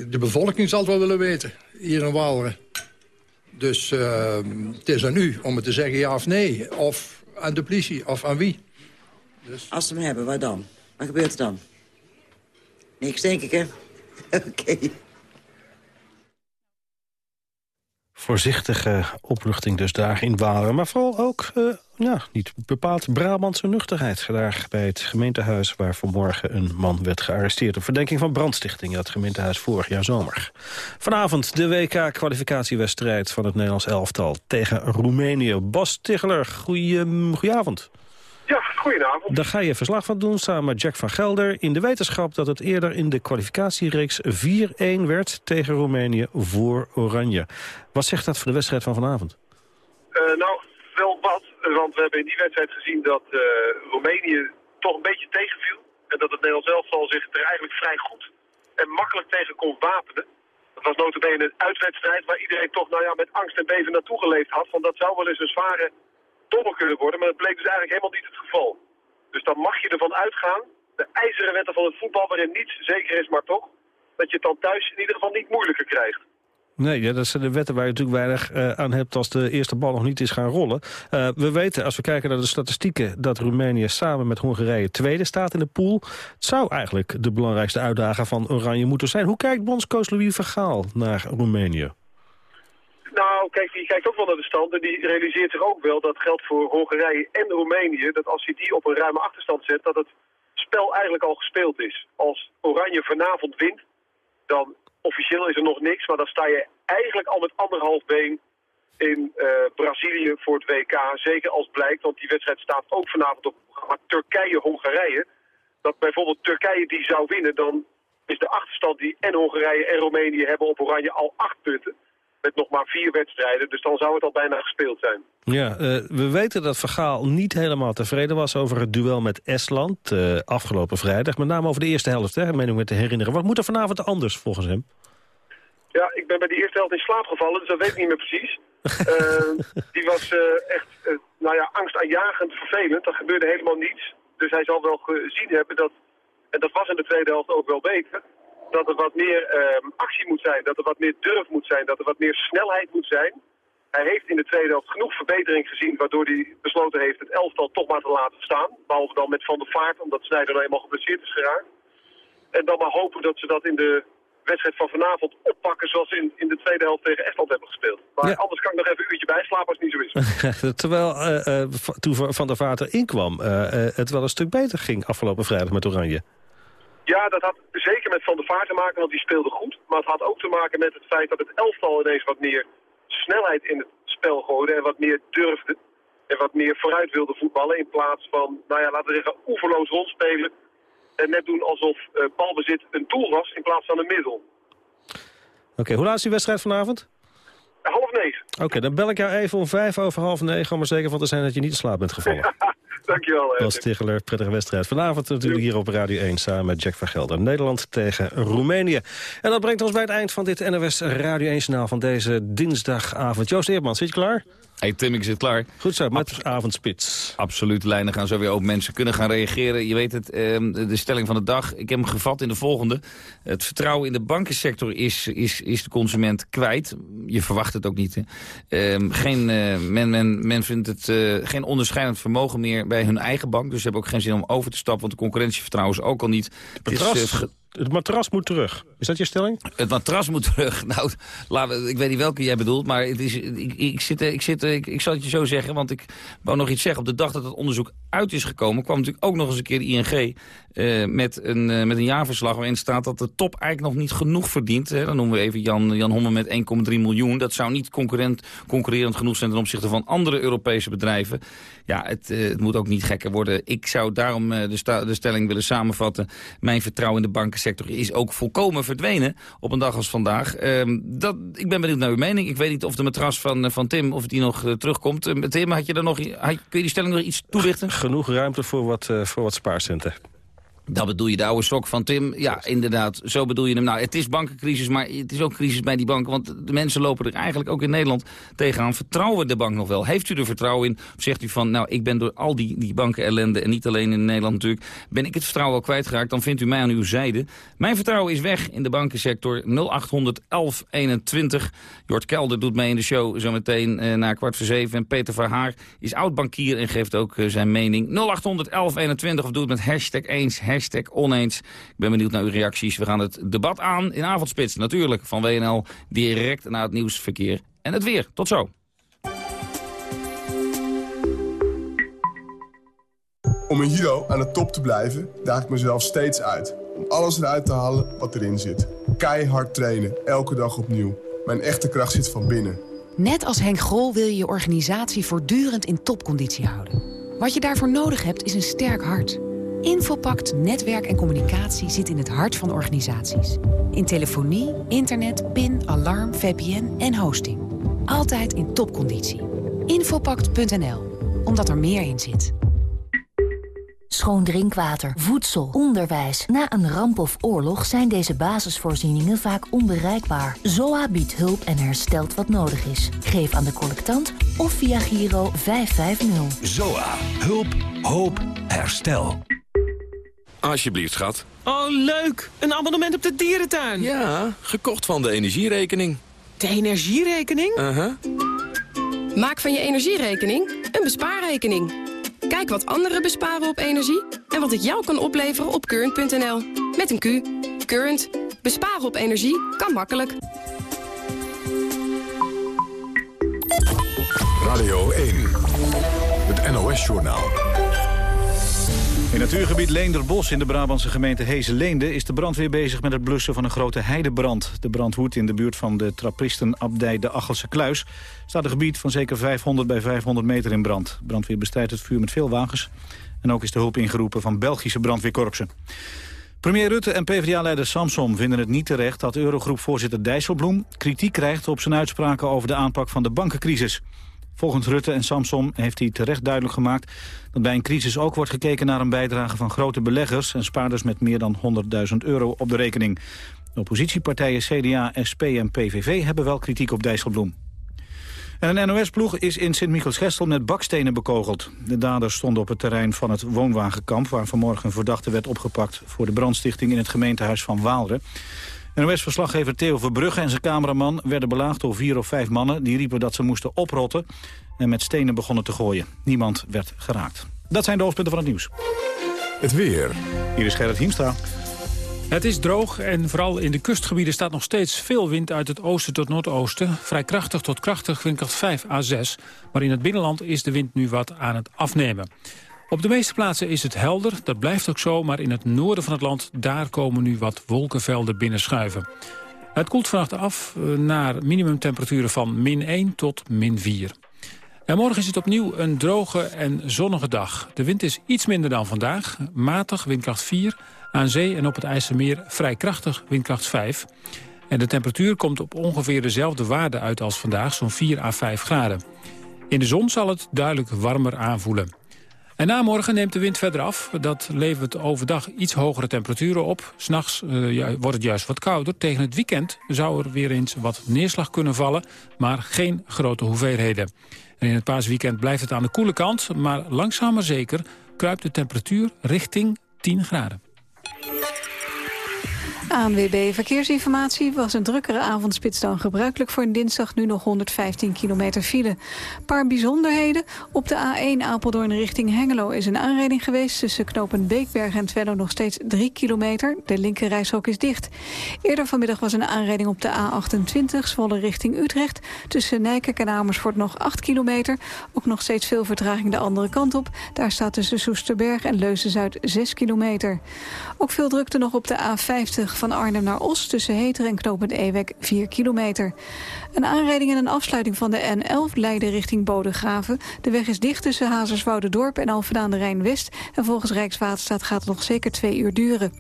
de bevolking zal het wel willen weten, hier in Waleren. Dus eh, het is aan u om het te zeggen ja of nee. Of aan de politie, of aan wie. Dus... Als ze hem hebben, wat dan? Wat gebeurt er dan? Niks, denk ik, hè? (laughs) Oké. Voorzichtige opluchting dus daar in Walen. Maar vooral ook eh, ja, niet bepaald Brabantse nuchterheid. Daar bij het gemeentehuis waar vanmorgen een man werd gearresteerd... op verdenking van brandstichting in het gemeentehuis vorig jaar zomer. Vanavond de WK-kwalificatiewedstrijd van het Nederlands elftal tegen Roemenië. Bas Ticheler, goeie, goedenavond. Ja, goedenavond. Daar ga je verslag van doen samen met Jack van Gelder... in de wetenschap dat het eerder in de kwalificatiereeks 4-1 werd... tegen Roemenië voor Oranje. Wat zegt dat voor de wedstrijd van vanavond? Eh, nou, wel wat. Want we hebben in die wedstrijd gezien dat eh, Roemenië toch een beetje tegenviel. En dat het Nederlands elftal zich er eigenlijk vrij goed en makkelijk tegen kon wapenen. Dat was notabene een uitwedstrijd waar iedereen toch nou ja, met angst en beven naartoe geleefd had. Want dat zou wel eens een zware dobbel kunnen worden. Maar dat bleek dus eigenlijk helemaal niet het geval. Dus dan mag je ervan uitgaan, de ijzeren wetten van het voetbal waarin niets zeker is, maar toch, dat je het dan thuis in ieder geval niet moeilijker krijgt. Nee, ja, dat zijn de wetten waar je natuurlijk weinig eh, aan hebt als de eerste bal nog niet is gaan rollen. Eh, we weten, als we kijken naar de statistieken, dat Roemenië samen met Hongarije tweede staat in de pool. Het zou eigenlijk de belangrijkste uitdager van Oranje moeten zijn. Hoe kijkt bondscoach Louis Vergaal naar Roemenië? Nou, kijk, die kijkt ook wel naar de stand en die realiseert zich ook wel dat geldt voor Hongarije en Roemenië, dat als hij die op een ruime achterstand zet, dat het spel eigenlijk al gespeeld is. Als Oranje vanavond wint, dan officieel is er nog niks, maar dan sta je eigenlijk al met anderhalf been in uh, Brazilië voor het WK. Zeker als blijkt, want die wedstrijd staat ook vanavond op Turkije-Hongarije. Dat bijvoorbeeld Turkije die zou winnen, dan is de achterstand die en Hongarije en Roemenië hebben op Oranje al acht punten. Met nog maar vier wedstrijden, dus dan zou het al bijna gespeeld zijn. Ja, uh, we weten dat Vergaal niet helemaal tevreden was over het duel met Estland uh, afgelopen vrijdag. Met name over de eerste helft, hè, meen ik me te herinneren. Wat moet er vanavond anders volgens hem? Ja, ik ben bij die eerste helft in slaap gevallen, dus dat weet ik niet meer precies. uh, (laughs) die was echt, nou ja, angstaanjagend vervelend. Er gebeurde helemaal niets. Dus hij zal wel gezien hebben dat, en dat was in de tweede helft ook wel beter dat er wat meer um, actie moet zijn, dat er wat meer durf moet zijn, dat er wat meer snelheid moet zijn. Hij heeft in de tweede helft genoeg verbetering gezien, waardoor hij besloten heeft het elftal toch maar te laten staan. Behalve dan met Van der Vaart, omdat Snijder nou eenmaal geblesseerd is geraakt. En dan maar hopen dat ze dat in de wedstrijd van vanavond oppakken zoals ze in, in de tweede helft tegen Estland hebben gespeeld. Maar ja. anders kan ik nog even een uurtje bijslapen als het niet zo is. (laughs) Terwijl uh, uh, toen Van der Vaart erin kwam, uh, het wel een stuk beter ging afgelopen vrijdag met Oranje. Ja, dat had zeker met Van der Vaart te maken, want die speelde goed. Maar het had ook te maken met het feit dat het elftal ineens wat meer snelheid in het spel gooide... en wat meer durfde en wat meer vooruit wilde voetballen... in plaats van, nou ja, laten we zeggen, oeverloos rondspelen... en net doen alsof uh, balbezit een doel was in plaats van een middel. Oké, okay, hoe laat is die wedstrijd vanavond? Half negen. Oké, okay, dan bel ik jou even om vijf over half negen... om er zeker van te zijn dat je niet in slaap bent gevallen. (laughs) (laughs) Dankjewel. Bas Ticheler, prettige wedstrijd. Vanavond natuurlijk hier op Radio 1 samen met Jack van Gelder. Nederland tegen Roemenië. En dat brengt ons bij het eind van dit NOS Radio 1-journaal van deze dinsdagavond. Joost Eerman, zit je klaar? Hey Tim, ik zit klaar. Goed zo, met Abs avondspits. Absoluut, lijnen gaan zo weer open. Mensen kunnen gaan reageren. Je weet het, eh, de stelling van de dag. Ik heb hem gevat in de volgende. Het vertrouwen in de bankensector is, is, is de consument kwijt. Je verwacht het ook niet. Eh, geen, uh, men, men, men vindt het uh, geen onderscheidend vermogen meer bij hun eigen bank. Dus ze hebben ook geen zin om over te stappen. Want de concurrentievertrouwen is ook al niet. Het is, het matras moet terug. Is dat je stelling? Het matras moet terug. (laughs) Nou, we, ik weet niet welke jij bedoelt, maar het is, ik, ik, zit, ik, zit, ik, ik zal het je zo zeggen, want ik wou nog iets zeggen. Op de dag dat het onderzoek uit is gekomen, kwam natuurlijk ook nog eens een keer de ING uh, met, een, uh, met een jaarverslag waarin staat dat de top eigenlijk nog niet genoeg verdient. Hè. Dan noemen we even Jan, Jan Homme met 1,3 miljoen. Dat zou niet concurrent, concurrerend genoeg zijn ten opzichte van andere Europese bedrijven. Ja, het, uh, het moet ook niet gekker worden. Ik zou daarom de, de stelling willen samenvatten. Mijn vertrouwen in de bankensector is ook volkomen verdwenen op een dag als vandaag. Ehm, dat, ik ben benieuwd naar uw mening. Ik weet niet of de matras van, van Tim, of die nog terugkomt. Tim, had je daar nog, had, kun je die stelling nog iets toelichten? Genoeg ruimte voor wat, voor wat spaarcenten. Dat bedoel je de oude sok van Tim? Ja, inderdaad. Zo bedoel je hem. Nou, het is bankencrisis, maar het is ook crisis bij die banken. Want de mensen lopen er eigenlijk ook in Nederland tegenaan. Vertrouwen de bank nog wel? Heeft u er vertrouwen in? Of zegt u van, nou, ik ben door al die, die banken ellende... en niet alleen in Nederland natuurlijk... ben ik het vertrouwen al kwijtgeraakt, dan vindt u mij aan uw zijde. Mijn vertrouwen is weg in de bankensector. 0800 1121. Jort Kelder doet mee in de show zometeen eh, na kwart voor zeven. En Peter Verhaar is oud-bankier en geeft ook uh, zijn mening. 0800 1121 of doe het met hashtag eens, hashtag oneens. Ik ben benieuwd naar uw reacties. We gaan het debat aan in Avondspits, natuurlijk, van WNL. Direct naar het nieuwsverkeer en het weer. Tot zo. Om een Hero aan de top te blijven, daag ik mezelf steeds uit. Om alles eruit te halen wat erin zit. Keihard trainen, elke dag opnieuw. Mijn echte kracht zit van binnen. Net als Henk Grol wil je je organisatie voortdurend in topconditie houden. Wat je daarvoor nodig hebt is een sterk hart. Infopact Netwerk en Communicatie zit in het hart van organisaties. In telefonie, internet, PIN, alarm, VPN en hosting. Altijd in topconditie. Infopact.nl, omdat er meer in zit. Schoon drinkwater, voedsel, onderwijs. Na een ramp of oorlog zijn deze basisvoorzieningen vaak onbereikbaar. ZOA biedt hulp en herstelt wat nodig is. Geef aan de collectant of via Giro 550. ZOA. Hulp, hoop, herstel. Alsjeblieft, schat. Oh, leuk! Een abonnement op de dierentuin. Ja, gekocht van de energierekening. De energierekening? Uh-huh. Maak van je energierekening een bespaarrekening. Kijk wat anderen besparen op energie en wat het jou kan opleveren op current.nl. Met een Q. Current. Besparen op energie kan makkelijk. Radio 1. Het NOS-journaal. In natuurgebied Leenderbos in de Brabantse gemeente Hezen-Leende... is de brandweer bezig met het blussen van een grote heidebrand. De brand woedt in de buurt van de trappistenabdij de Achelse Kluis. staat een gebied van zeker 500 bij 500 meter in brand. Brandweer bestrijdt het vuur met veel wagens. En ook is de hulp ingeroepen van Belgische brandweerkorpsen. Premier Rutte en PvdA-leider Samsom vinden het niet terecht... dat Eurogroep-voorzitter Dijsselbloem kritiek krijgt op zijn uitspraken... over de aanpak van de bankencrisis. Volgens Rutte en Samsom heeft hij terecht duidelijk gemaakt... dat bij een crisis ook wordt gekeken naar een bijdrage van grote beleggers... en spaarders met meer dan 100.000 euro op de rekening. De oppositiepartijen CDA, SP en PVV hebben wel kritiek op Dijsselbloem. En een NOS-ploeg is in Sint-Michels-Gestel met bakstenen bekogeld. De daders stonden op het terrein van het woonwagenkamp... waar vanmorgen een verdachte werd opgepakt... voor de brandstichting in het gemeentehuis van Waalre. NOS-verslaggever Theo Verbrugge en zijn cameraman werden belaagd door vier of vijf mannen. Die riepen dat ze moesten oprotten en met stenen begonnen te gooien. Niemand werd geraakt. Dat zijn de hoofdpunten van het nieuws. Het weer. Hier is Gerrit Hiemstra. Het is droog en vooral in de kustgebieden staat nog steeds veel wind uit het oosten tot noordoosten. Vrij krachtig tot krachtig, windkracht 5 à 6. Maar in het binnenland is de wind nu wat aan het afnemen. Op de meeste plaatsen is het helder, dat blijft ook zo... maar in het noorden van het land, daar komen nu wat wolkenvelden binnenschuiven. Het koelt vannacht af eh, naar minimumtemperaturen van min 1 tot min 4. En morgen is het opnieuw een droge en zonnige dag. De wind is iets minder dan vandaag, matig, windkracht 4... aan zee en op het IJsselmeer vrij krachtig, windkracht 5... En de temperatuur komt op ongeveer dezelfde waarde uit als vandaag, zo'n 4 à 5 graden. In de zon zal het duidelijk warmer aanvoelen. En na morgen neemt de wind verder af. Dat levert overdag iets hogere temperaturen op. S'nachts uh, wordt het juist wat kouder. Tegen het weekend zou er weer eens wat neerslag kunnen vallen... maar geen grote hoeveelheden. En in het paasweekend blijft het aan de koele kant... maar langzaam maar zeker kruipt de temperatuur richting 10 graden. ANWB Verkeersinformatie was een drukkere avondspits dan gebruikelijk voor een dinsdag nu nog 115 kilometer file. Paar bijzonderheden. Op de A1 Apeldoorn richting Hengelo is een aanrijding geweest tussen knopen Beekberg en Twello nog steeds 3 kilometer. De linkerrijstrook is dicht. Eerder vanmiddag was een aanrijding op de A28 Zwolle richting Utrecht. Tussen Nijkerk en Amersfoort nog 8 kilometer. Ook nog steeds veel vertraging de andere kant op. Daar staat tussen Soesterberg en Leuzen-Zuid 6 kilometer. Ook veel drukte nog op de A50 van Arnhem naar Os... tussen Heter en Knopend Ewek 4 kilometer. Een aanrijding en een afsluiting van de N11 leiden richting Bodegraven. De weg is dicht tussen Hazerswoude-dorp en Alphen aan de Rijn-West... en volgens Rijkswaterstaat gaat het nog zeker twee uur duren.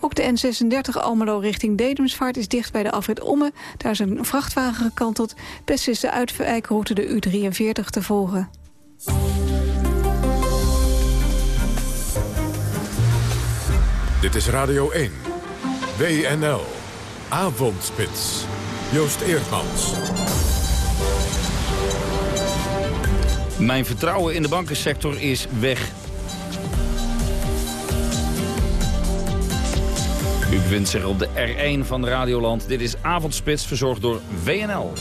Ook de N36 Almelo richting Dedemsvaart is dicht bij de afrit Omme. Daar is een vrachtwagen gekanteld. Best is de uitwijkroute de U43 te volgen. Dit is Radio 1. WNL. Avondspits. Joost Eerdmans. Mijn vertrouwen in de bankensector is weg. U bevindt zich op de R1 van Radioland. Dit is Avondspits, verzorgd door WNL.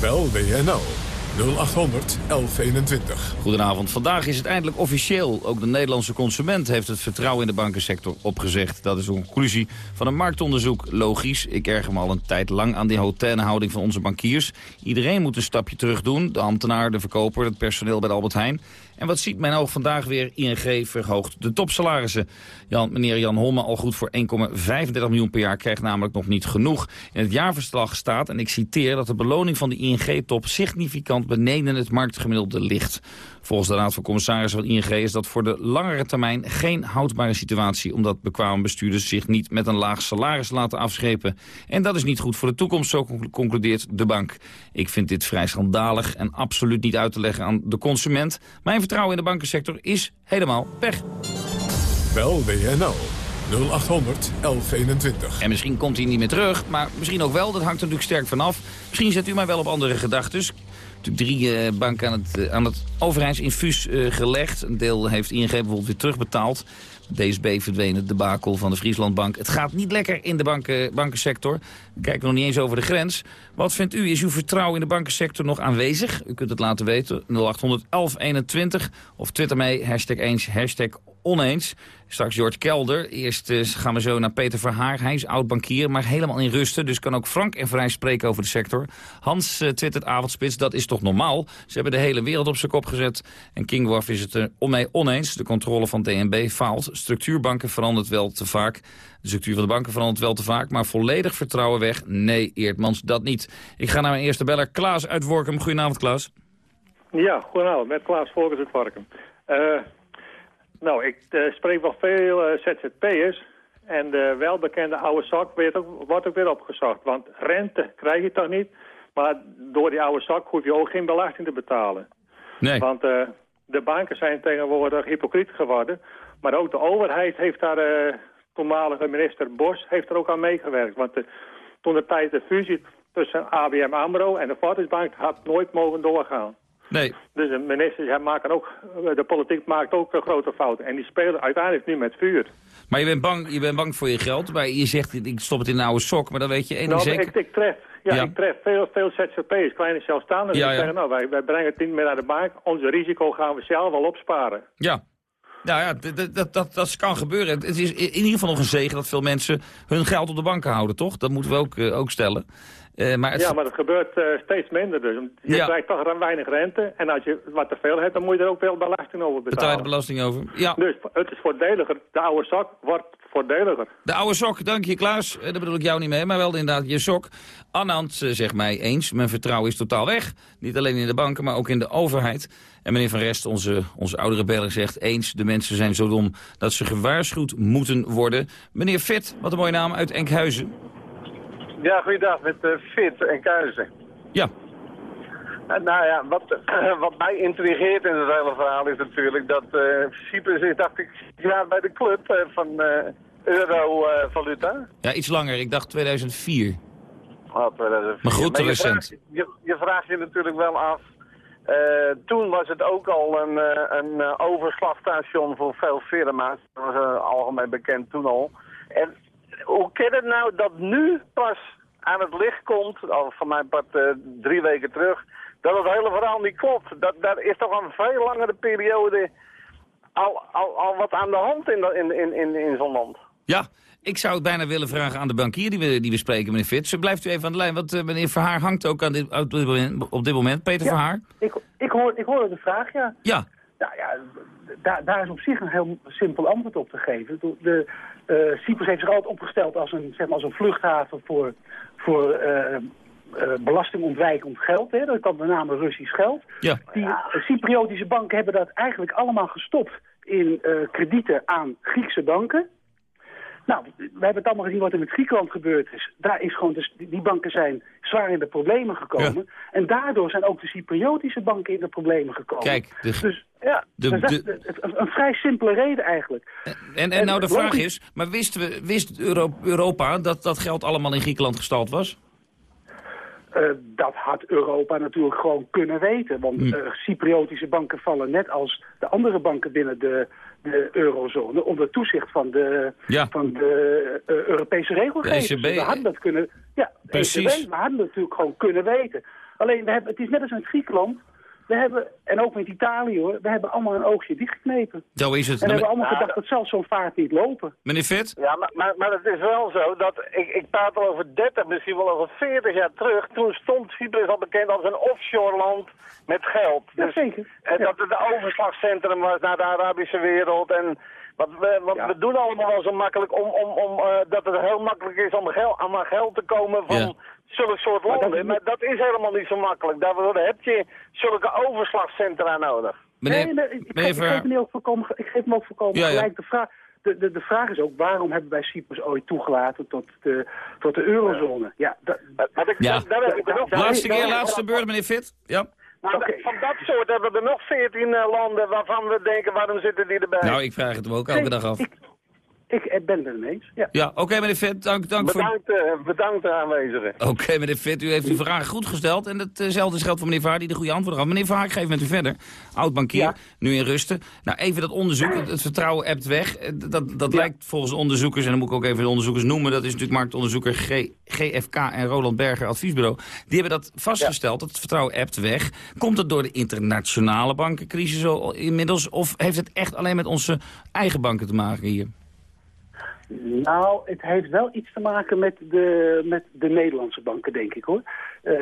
Bel WNL 0800 1121. Goedenavond. Vandaag is het eindelijk officieel. Ook de Nederlandse consument heeft het vertrouwen in de bankensector opgezegd. Dat is een conclusie van een marktonderzoek. Logisch, ik erger me al een tijd lang aan die houding van onze bankiers. Iedereen moet een stapje terug doen. De ambtenaar, de verkoper, het personeel bij de Albert Heijn. En wat ziet mijn oog vandaag weer? ING verhoogt de topsalarissen. Jan, meneer Jan Holme, al goed voor 1,35 miljoen per jaar, krijgt namelijk nog niet genoeg. In het jaarverslag staat, en ik citeer, dat de beloning van de ING-top significant beneden het marktgemiddelde ligt. Volgens de Raad van Commissarissen van ING is dat voor de langere termijn geen houdbare situatie, omdat bekwame bestuurders zich niet met een laag salaris laten afschepen. En dat is niet goed voor de toekomst, zo concludeert de bank. Ik vind dit vrij schandalig en absoluut niet uit te leggen aan de consument. Mijn vertrouwen in de bankensector is helemaal weg. Bel WNL 0800 1121. En misschien komt hij niet meer terug, maar misschien ook wel. Dat hangt er natuurlijk sterk vanaf. Misschien zet u mij wel op andere gedachten natuurlijk drie eh, banken aan het, uh, aan het overheidsinfuus uh, gelegd. Een deel heeft ING bijvoorbeeld weer terugbetaald. DSB verdween het debakel van de Frieslandbank. Het gaat niet lekker in de banken, bankensector. We kijken nog niet eens over de grens. Wat vindt u? Is uw vertrouwen in de bankensector nog aanwezig? U kunt het laten weten. 0800 1121 of twitter mee. Hashtag eens, hashtag oneens. Straks George Kelder. Eerst uh, gaan we zo naar Peter Verhaar. Hij is oud-bankier, maar helemaal in rusten. Dus kan ook frank en vrij spreken over de sector. Hans uh, twittert avondspits, dat is toch normaal? Ze hebben de hele wereld op zijn kop gezet. En Kingworth is het er mij oneens. De controle van DNB faalt. Structuurbanken verandert wel te vaak. De structuur van de banken verandert wel te vaak. Maar volledig vertrouwen weg? Nee, Eertmans, dat niet. Ik ga naar mijn eerste beller. Klaas uit Workum. Goedenavond, Klaas. Ja, goedenavond. Met Klaas Volkers uit Workum. Uh, nou, ik uh, spreek wel veel uh, ZZP'ers. En de welbekende oude zak wordt ook, wordt ook weer opgezocht. Want rente krijg je toch niet. Maar door die oude zak hoef je ook geen belasting te betalen. Nee. Want uh, de banken zijn tegenwoordig hypocriet geworden. Maar ook de overheid heeft daar, uh, toenmalige minister Bos, heeft er ook aan meegewerkt. Want de, toen de tijd de fusie tussen ABM AMRO en de Fortisbank had nooit mogen doorgaan. Nee. Dus de ministers maken ook, de politiek maakt ook grote fouten. En die spelen uiteindelijk nu met vuur. Maar je bent bang, je bent bang voor je geld. Maar je zegt, ik stop het in een oude sok. Maar dan weet je één nou, zeker... Ik, ik, tref, ja, ja, ik tref veel, veel ZZP'ers, kleine zelfstandigen. Ja, die ja. zeggen, nou, wij, wij brengen het niet meer naar de bank. Onze risico gaan we zelf wel opsparen. Ja. Nou ja, dat, dat, dat, dat kan gebeuren. Het is in ieder geval nog een zegen dat veel mensen hun geld op de banken houden, toch? Dat moeten we ook, uh, ook stellen. Uh, maar het... Ja, maar dat gebeurt uh, steeds minder dus. Je Ja. krijgt toch weinig rente. En als je wat te veel hebt, dan moet je er ook veel belasting over Betaal je betalen. de belasting over? Ja. Dus het is voordeliger. De oude zak wordt voordeliger. De oude sok, dank je Klaas. Eh, Daar bedoel ik jou niet mee, maar wel inderdaad je sok. Annand eh, zegt mij eens, mijn vertrouwen is totaal weg. Niet alleen in de banken, maar ook in de overheid. En meneer Van Rest, onze, onze oudere beller, zegt eens... de mensen zijn zo dom dat ze gewaarschuwd moeten worden. Meneer Fit, wat een mooie naam, uit Enkhuizen. Ja, goeiedag, met uh, Fit en Kuizen. Ja. Uh, nou ja, wat, (clears throat) wat mij intrigeert in het hele verhaal is natuurlijk dat Cyprus is, dacht ik, jaar bij de club van euro-valuta. ja, iets langer. Ik dacht 2004. Oh, 2004. Maar goed, te recent. vraagt, je, je vraagt je natuurlijk wel af. Uh, toen was het ook al een, uh, een overslagstation voor veel firma's. Dat was uh, algemeen bekend toen al. En hoe kan het nou dat nu pas aan het licht komt, al van mijn part uh, drie weken terug, dat het hele verhaal niet klopt? Dat, daar is toch een veel langere periode al, al, al wat aan de hand in, in, in, in, in zo'n land. Ja, ik zou het bijna willen vragen aan de bankier die we, die we spreken, meneer Fitz. Blijft u even aan de lijn, want uh, meneer Verhaar hangt ook aan dit, op, dit moment, op dit moment. Peter ja, Verhaar? Ik, ik, hoor, ik hoor de vraag, ja. Ja. Nou ja, daar, daar is op zich een heel simpel antwoord op te geven. De, de Cyprus heeft zich altijd opgesteld als een, zeg maar, als een vluchthaven voor, voor uh, uh, belastingontwijkend geld. Hè. Dat kan met name Russisch geld. Ja. Die Cypriotische banken hebben dat eigenlijk allemaal gestopt in kredieten aan Griekse banken. Nou, we hebben het allemaal gezien wat er met Griekenland gebeurd is. Daar is gewoon dus, die banken zijn zwaar in de problemen gekomen. Ja. En daardoor zijn ook de Cypriotische banken in de problemen gekomen. Kijk, de, dus ja, de, dat is de, een, een, vrij simpele reden eigenlijk. En, en, en nou de vraag is, maar wisten we, wist Europa dat dat geld allemaal in Griekenland gestald was? Uh, dat had Europa natuurlijk gewoon kunnen weten. Want uh, Cypriotische banken vallen net als de andere banken binnen de, de eurozone... onder toezicht van de, ja. van de uh, Europese regelgevers. De ECB, we hadden dat kunnen... Ja, Precies. ECB, we hadden het natuurlijk gewoon kunnen weten. Alleen, we hebben, het is net als in Griekenland... we hebben, en ook met Italië hoor, we hebben allemaal een oogje dichtgeknepen. Zo is het. En we Nou, hebben allemaal ja, gedacht, dat zal zo'n vaart niet lopen. Meneer Vet? Ja, maar, maar, maar het is wel zo dat, ik, ik praat al over 30, misschien wel over 40 jaar terug. Toen stond Cyprus al bekend als een offshore land met geld. Dus, zeker. En dat het een overslagcentrum was naar de Arabische wereld. En wat we, wat we doen allemaal wel zo makkelijk om, om, om eh, dat het heel makkelijk is om geld, aan maar geld te komen van Ja. zulke soort Maar dat landen. is Maar dat is helemaal niet zo makkelijk. Daarvoor heb je zulke overslagcentra nodig. Meneer, nee, nee, ik, meneer ik geef hem ook voorkomen, ik geef hem ook voorkomen Ja, ja. gelijk. De, vraag, de, de, de vraag is ook, waarom hebben wij Cyprus ooit toegelaten tot de, tot de eurozone? Ja, dat, Ja. Daar heb ik er nog Laatste daar- keer, laatste beurt, meneer Fit. Ja. Nou, dat- Van dat soort hebben we nog 14 eh, landen waarvan we denken, waarom zitten die erbij? Nou, ik vraag het hem ook elke dag af. Ik eh, ben het er mee eens. Ja. Ja, oké meneer Vet, dank, dank voor... bedankt, eh, bedankt de aanwezigen. Oké, meneer Vet, u heeft uw vraag goed gesteld. En hetzelfde geldt voor meneer Vaar, die de goede antwoord gaf. Meneer Vaar, ik geef met u verder. Oud-bankier, nu in rusten. Nou, even dat onderzoek. Het, het vertrouwen ebt weg. Eh, Dat, dat lijkt volgens onderzoekers, en dan moet ik ook even de onderzoekers noemen... dat is natuurlijk marktonderzoeker G, GFK en Roland Berger Adviesbureau. Die hebben dat vastgesteld, dat het vertrouwen ebt weg. Komt het door de internationale bankencrisis inmiddels... of heeft het echt alleen met onze eigen banken te maken hier? Nou, het heeft wel iets te maken met de, met de Nederlandse banken, denk ik hoor. Eh,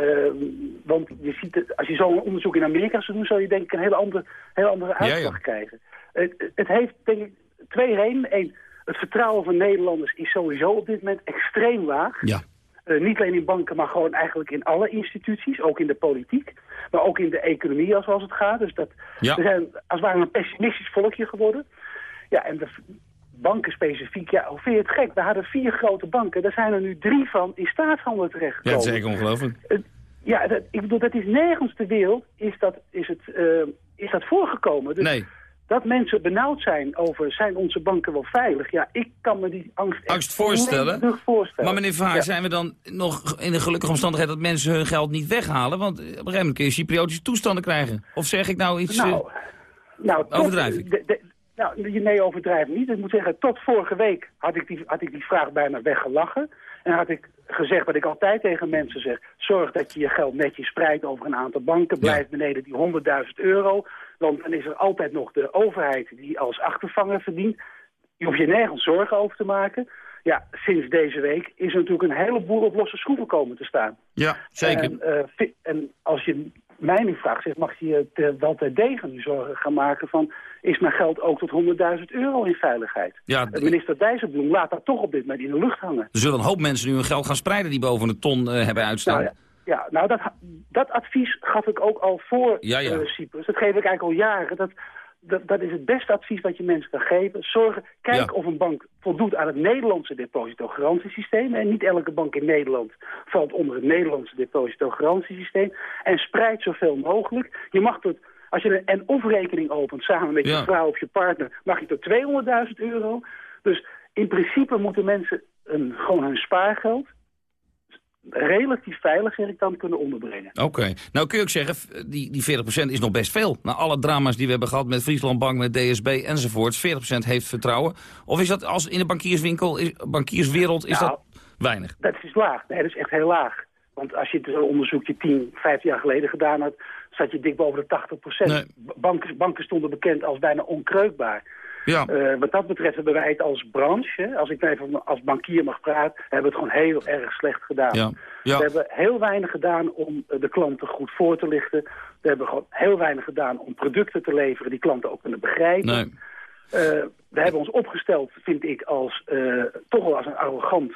want je ziet het, als je zo'n onderzoek in Amerika zou doen, zou je denk ik een hele andere, hele andere Ja, ja. uitslag krijgen. Het, het heeft denk ik twee redenen. Eén, het vertrouwen van Nederlanders is sowieso op dit moment extreem laag. Ja. Eh, niet alleen in banken, maar gewoon eigenlijk in alle instituties. Ook in de politiek. Maar ook in de economie als, als het gaat. Dus dat, Ja. we zijn als het ware een pessimistisch volkje geworden. Ja, en de banken specifiek, ja, hoe vind je het gek? We hadden vier grote banken. Daar zijn er nu drie van in staatshandel Ja, terechtgekomen. dat is zeker ongelooflijk. Ja, dat, ik bedoel, dat is nergens ter wereld is dat, is het, eh, is dat voorgekomen. Dus Nee. dat mensen benauwd zijn over, zijn onze banken wel veilig? Ja, ik kan me die angst, Angst voorstellen. voorstellen. Maar meneer Vaar, Ja. zijn we dan nog in de gelukkige omstandigheid dat mensen hun geld niet weghalen? Want eh, op een gegeven moment kun je Cypriotische toestanden krijgen. Of zeg ik nou iets... eh, Nou, nou, tot- Overdrijf ik? de- de- nou, je- nee, overdrijf niet. Ik moet zeggen, tot vorige week had ik die, had ik die vraag bijna weggelachen. En had ik gezegd wat ik altijd tegen mensen zeg. Zorg dat je je geld netjes spreidt over een aantal banken. Blijf beneden die 100.000 euro. Want dan is er altijd nog de overheid die als achtervanger verdient. Je hoeft je nergens zorgen over te maken. Ja, sinds deze week is er natuurlijk een heleboel op losse schroeven komen te staan. Ja, zeker. En, eh, en als je mij nu vraagt, zeg, mag je je te- wel terdege nu zorgen gaan maken van... is mijn geld ook tot 100.000 euro in veiligheid? Ja, Eh, Minister Dijsselbloem laat dat toch op dit moment in de lucht hangen. Er zullen een hoop mensen nu hun geld gaan spreiden die boven een ton eh, hebben uitstaan. Nou ja, ja, nou dat, dat advies gaf ik ook al voor Ja, ja. eh, Cyprus. Dat geef ik eigenlijk al jaren. Dat, dat, dat is het beste advies wat je mensen kan geven. Zorgen, kijk Ja. of een bank voldoet aan het Nederlandse depositogarantiesysteem. En niet elke bank in Nederland valt onder het Nederlandse depositogarantiesysteem. En spreid zoveel mogelijk. Je mag tot, als je een en-of rekening opent samen met Ja. je vrouw of je partner, mag je tot 200.000 euro. Dus in principe moeten mensen een, gewoon hun spaargeld relatief veilig, zeg ik dan, kunnen onderbrengen. Oké. Nou kun je ook zeggen, die, die 40% is nog best veel. Na alle drama's die we hebben gehad met Frieslandbank, met DSB enzovoort. 40% heeft vertrouwen. Of is dat als in de bankierswinkel, is, bankierswereld, is Nou, dat weinig? Dat is laag. Nee, dat is echt heel laag. Want als je zo'n onderzoekje 10, 15 jaar geleden gedaan had... zat je dik boven de 80 Nee. Banken, banken stonden bekend als bijna onkreukbaar. Ja. Eh, wat dat betreft hebben wij het als branche... als ik even als bankier mag praten... hebben we het gewoon heel erg slecht gedaan. Ja. Ja. We hebben heel weinig gedaan om eh, de klanten goed voor te lichten. We hebben gewoon heel weinig gedaan om producten te leveren... die klanten ook kunnen begrijpen. Nee. Eh, we hebben ons opgesteld, vind ik, als, toch wel als een arrogant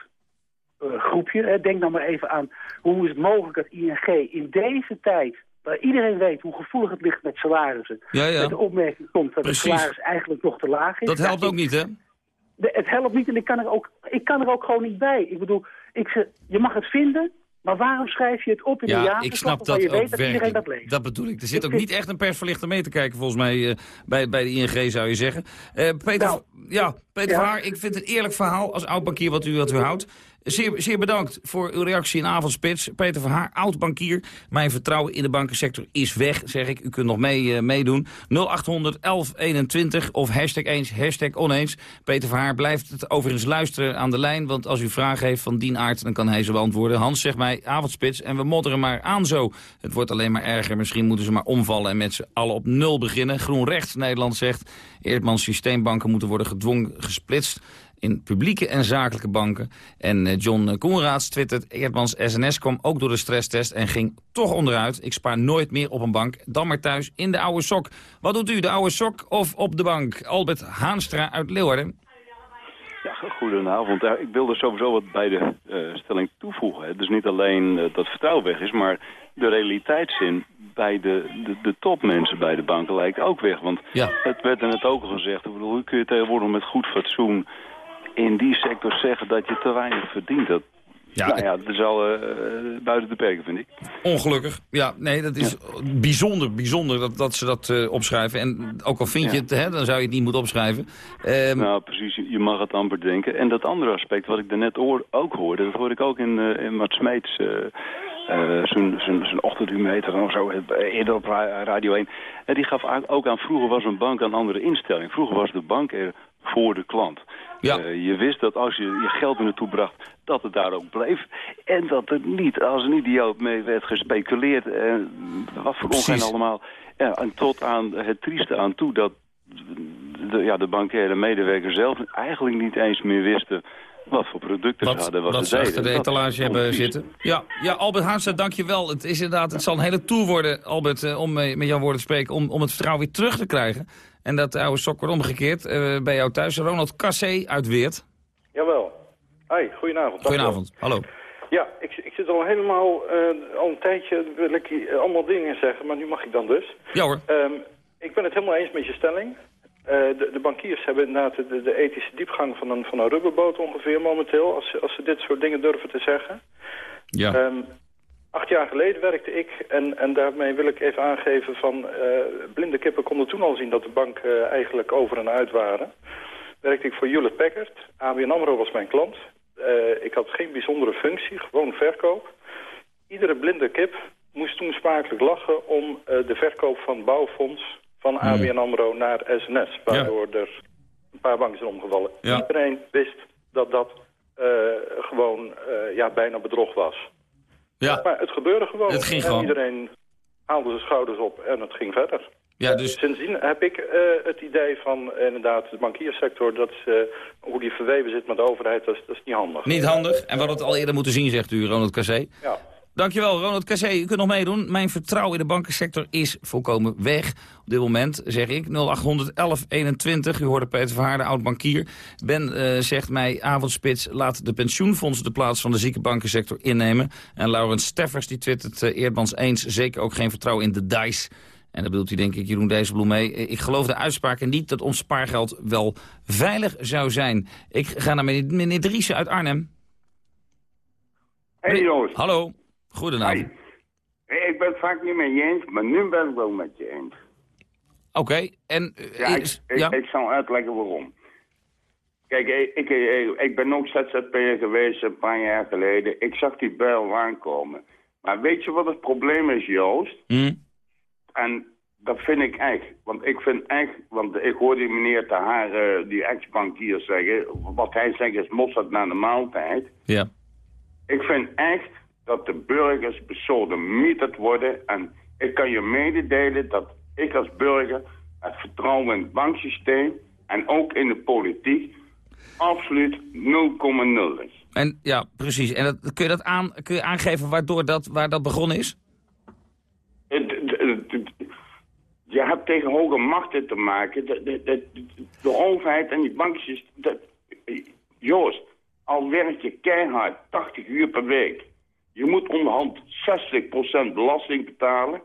groepje. Denk dan maar even aan hoe is het mogelijk dat ING in deze tijd... iedereen weet hoe gevoelig het ligt met salarissen... Ja, ja. met de opmerking komt dat Precies. het salaris eigenlijk nog te laag is. Dat helpt ook niet, hè? de- het helpt niet en ik kan, er ook, ik kan er ook gewoon niet bij. Ik bedoel, ik je mag het vinden, maar waarom schrijf je het op in Ja, jaar? ik snap dat je ook weet dat iedereen dat leest. Dat bedoel ik. Er zit ook niet echt een persverlichter mee te kijken, volgens mij, eh, bij, bij de ING, zou je zeggen. Eh, Peter, Nou, ja, Peter ja. Verhaar, ik vind het een eerlijk verhaal als oud-bankier wat u, wat u houdt. Zeer, zeer bedankt voor uw reactie in Avondspits. Peter van Haar, oud-bankier. Mijn vertrouwen in de bankensector is weg, zeg ik. U kunt nog mee, eh, meedoen. 0800 1121 of hashtag eens, hashtag oneens. Peter van Haar blijft het overigens luisteren aan de lijn. Want als u vragen heeft van dien aard, dan kan hij ze beantwoorden. Hans zegt mij, avondspits, en we modderen maar aan zo. Het wordt alleen maar erger. Misschien moeten ze maar omvallen en met z'n allen op nul beginnen. GroenRechts Nederland zegt, Eerdmans systeembanken moeten worden gedwongen gesplitst in publieke en zakelijke banken. En eh, John Koenraads twittert... Eerdmans SNS kwam ook door de stresstest en ging toch onderuit. Ik spaar nooit meer op een bank, dan maar thuis in de oude sok. Wat doet u, de oude sok of op de bank? Albert Haanstra uit Leeuwarden. Ja, goedenavond. Ja, ik wilde sowieso wat bij de uh, stelling toevoegen. Hè. Dus niet alleen uh, dat vertrouwen weg is, maar de realiteitszin bij de, de, de, topmensen bij de banken lijkt ook weg. Want ja. het werd er net ook al gezegd. Ik bedoel, hoe kun je tegenwoordig met goed fatsoen in die sector zeggen dat je te weinig verdient? Dat, ja, nou ja, dat is al uh, buiten de perken, vind ik. Ongelukkig. Ja, nee, dat is ja. bijzonder, bijzonder dat, dat ze dat uh, opschrijven. En ook al vind je het, hè, dan zou je het niet moeten opschrijven. Um... Nou, precies. Je mag het amper denken. En dat andere aspect, wat ik daarnet oor, ook hoorde... dat hoorde ik ook in, uh, in Mart Smeets... Uh, zijn ochtendhumeter of zo, eerder op Radio 1. En die gaf ook aan, vroeger was een bank een andere instelling. Vroeger was de bank er voor de klant. Ja. Uh, je wist dat als je je geld er naartoe bracht, dat het daar ook bleef. En dat er niet, als niet idioot mee werd gespeculeerd. En wat voor ongein allemaal. Ja, en tot aan het trieste aan toe dat de, ja, de bankaire medewerkers zelf eigenlijk niet eens meer wisten wat voor producten wat, ze hadden, wat, wat ze achter de etalage hebben zitten. Ja, ja Albert Haanstad, dank je wel. Het, is inderdaad, het zal een hele tour worden, Albert, om met jouw woorden te spreken... Om, om het vertrouwen weer terug te krijgen. En dat de oude sok wordt omgekeerd. Uh, bij jou thuis, Ronald Cassé uit Weert. Jawel. Hi, goedenavond. Goedenavond, hallo. Ja, ik, ik zit al helemaal, uh, al een tijdje wil ik uh, allemaal dingen zeggen, maar nu mag ik dan dus. Ja hoor. Um, ik ben het helemaal eens met je stelling. De, de, bankiers hebben inderdaad de, de, ethische diepgang van een, van een rubberboot ongeveer momenteel, als, als ze dit soort dingen durven te zeggen. Ja. Um, acht jaar geleden werkte ik, en, en daarmee wil ik even aangeven van uh, blinde kippen konden toen al zien dat de banken uh, eigenlijk over en uit waren. Werkte ik voor Hewlett Packard, ABN AMRO was mijn klant. Uh, ik had geen bijzondere functie, gewoon verkoop. Iedere blinde kip moest toen smakelijk lachen om de verkoop van bouwfonds van ABN AMRO naar SNS, waardoor ja. er een paar banken zijn omgevallen. Ja. Iedereen wist dat dat gewoon ja, bijna bedrog was. Ja. Maar het gebeurde gewoon. Het ging en gewoon. iedereen haalde zijn schouders op en het ging verder. Ja, dus... Sindsdien heb ik uh, het idee van inderdaad de bankiersector... Dat is, hoe die verweven zit met de overheid, dat is, dat is niet handig. Niet handig. En we hadden het al eerder moeten zien, zegt u, Ronald Cassé. Ja. Dankjewel, Ronald Cassé. U kunt nog meedoen. Mijn vertrouwen in de bankensector is volkomen weg. Op dit moment zeg ik 0800 1121. U hoorde Peter Verhaarde, oud-bankier. Ben uh, zegt mij, avondspits, laat de pensioenfondsen de plaats van de ziekenbankensector innemen. En Laurens Steffers, die twittert uh, Eerdmans eens, zeker ook geen vertrouwen in de DICE. En daar bedoelt hij denk ik Jeroen Dijsselbloem mee. Ik geloof de uitspraken niet dat ons spaargeld wel veilig zou zijn. Ik ga naar meneer, meneer Driessen uit Arnhem. Hey Joost. Hallo. Goedenavond. Hey. Ik ben het vaak niet met je eens, maar nu ben ik wel met je eens. Oké, okay. en... Uh, ja, ik, ik, ja, ik, zal uitleggen waarom. Kijk, ik, ik, ik ben ook ZZP'er geweest een paar jaar geleden. Ik zag die bijl aankomen. Maar weet je wat het probleem is, Joost? Mm. En dat vind ik echt. Want ik vind echt... Want ik hoor die meneer te haar, uh, die ex-bankier zeggen... Wat hij zegt is mosserd naar de maaltijd. Ja. Ik vind echt dat de burgers besodemieterd worden. En ik kan je mededelen dat ik als burger het vertrouwen in het banksysteem en ook in de politiek absoluut 0,0 is. En ja, precies. En dat, kun, je dat aan, kun je aangeven waardoor dat, waar dat begonnen is? Je hebt tegen hoge machten te maken. De, de, de, de overheid en die banksysteem... Joost, al werk je keihard 80 uur per week... Je moet onderhand 60% belasting betalen.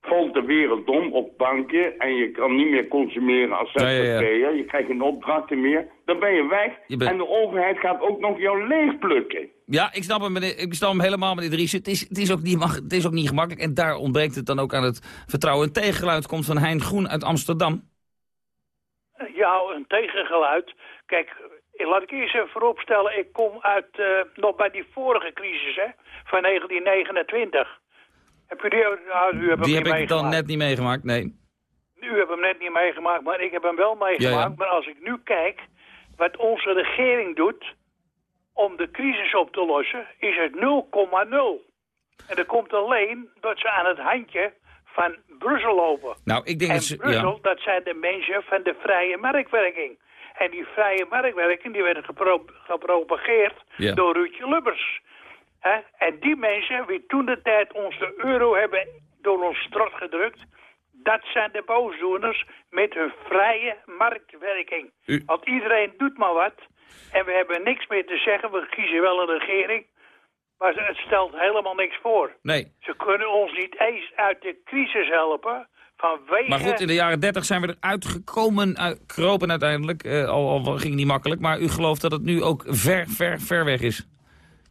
Valt de wereld om op banken en je kan niet meer consumeren als ZZP'er. Ja, ja, ja. Je krijgt geen opdrachten meer. Dan ben je weg. Je bent... En de overheid gaat ook nog jou leegplukken. Ja, ik snap hem, meneer, ik snap hem helemaal, meneer Dries. Het is, het, is ook niet, het is ook niet gemakkelijk. En daar ontbreekt het dan ook aan het vertrouwen. Een tegengeluid komt van Hein Groen uit Amsterdam. Ja, een tegengeluid. Kijk, laat ik eerst even vooropstellen, ik kom uit, uh, nog bij die vorige crisis hè, van 1929. Heb u die, nou, u hebt die heb ik dan net niet meegemaakt, nee. U hebt hem net niet meegemaakt, maar ik heb hem wel meegemaakt. Maar als ik nu kijk wat onze regering doet om de crisis op te lossen, is het 0,0. En dat komt alleen dat ze aan het handje van Brussel lopen. Nou, ik denk en dat ze, Brussel, dat zijn de mensen van de vrije marktwerking. En die vrije marktwerking die werden gepro gepropageerd door Ruudje Lubbers. He? En die mensen, wie toen de tijd ons de euro hebben door ons strot gedrukt... dat zijn de boosdoeners met hun vrije marktwerking. Want iedereen doet maar wat. En we hebben niks meer te zeggen. We kiezen wel een regering. Maar het stelt helemaal niks voor. Nee. Ze kunnen ons niet eens uit de crisis helpen. Vanwege... Maar goed, in de jaren 30 zijn we eruit gekomen, uit, kropen uiteindelijk. Uh, al, al ging het niet makkelijk. Maar u gelooft dat het nu ook ver, ver, ver weg is?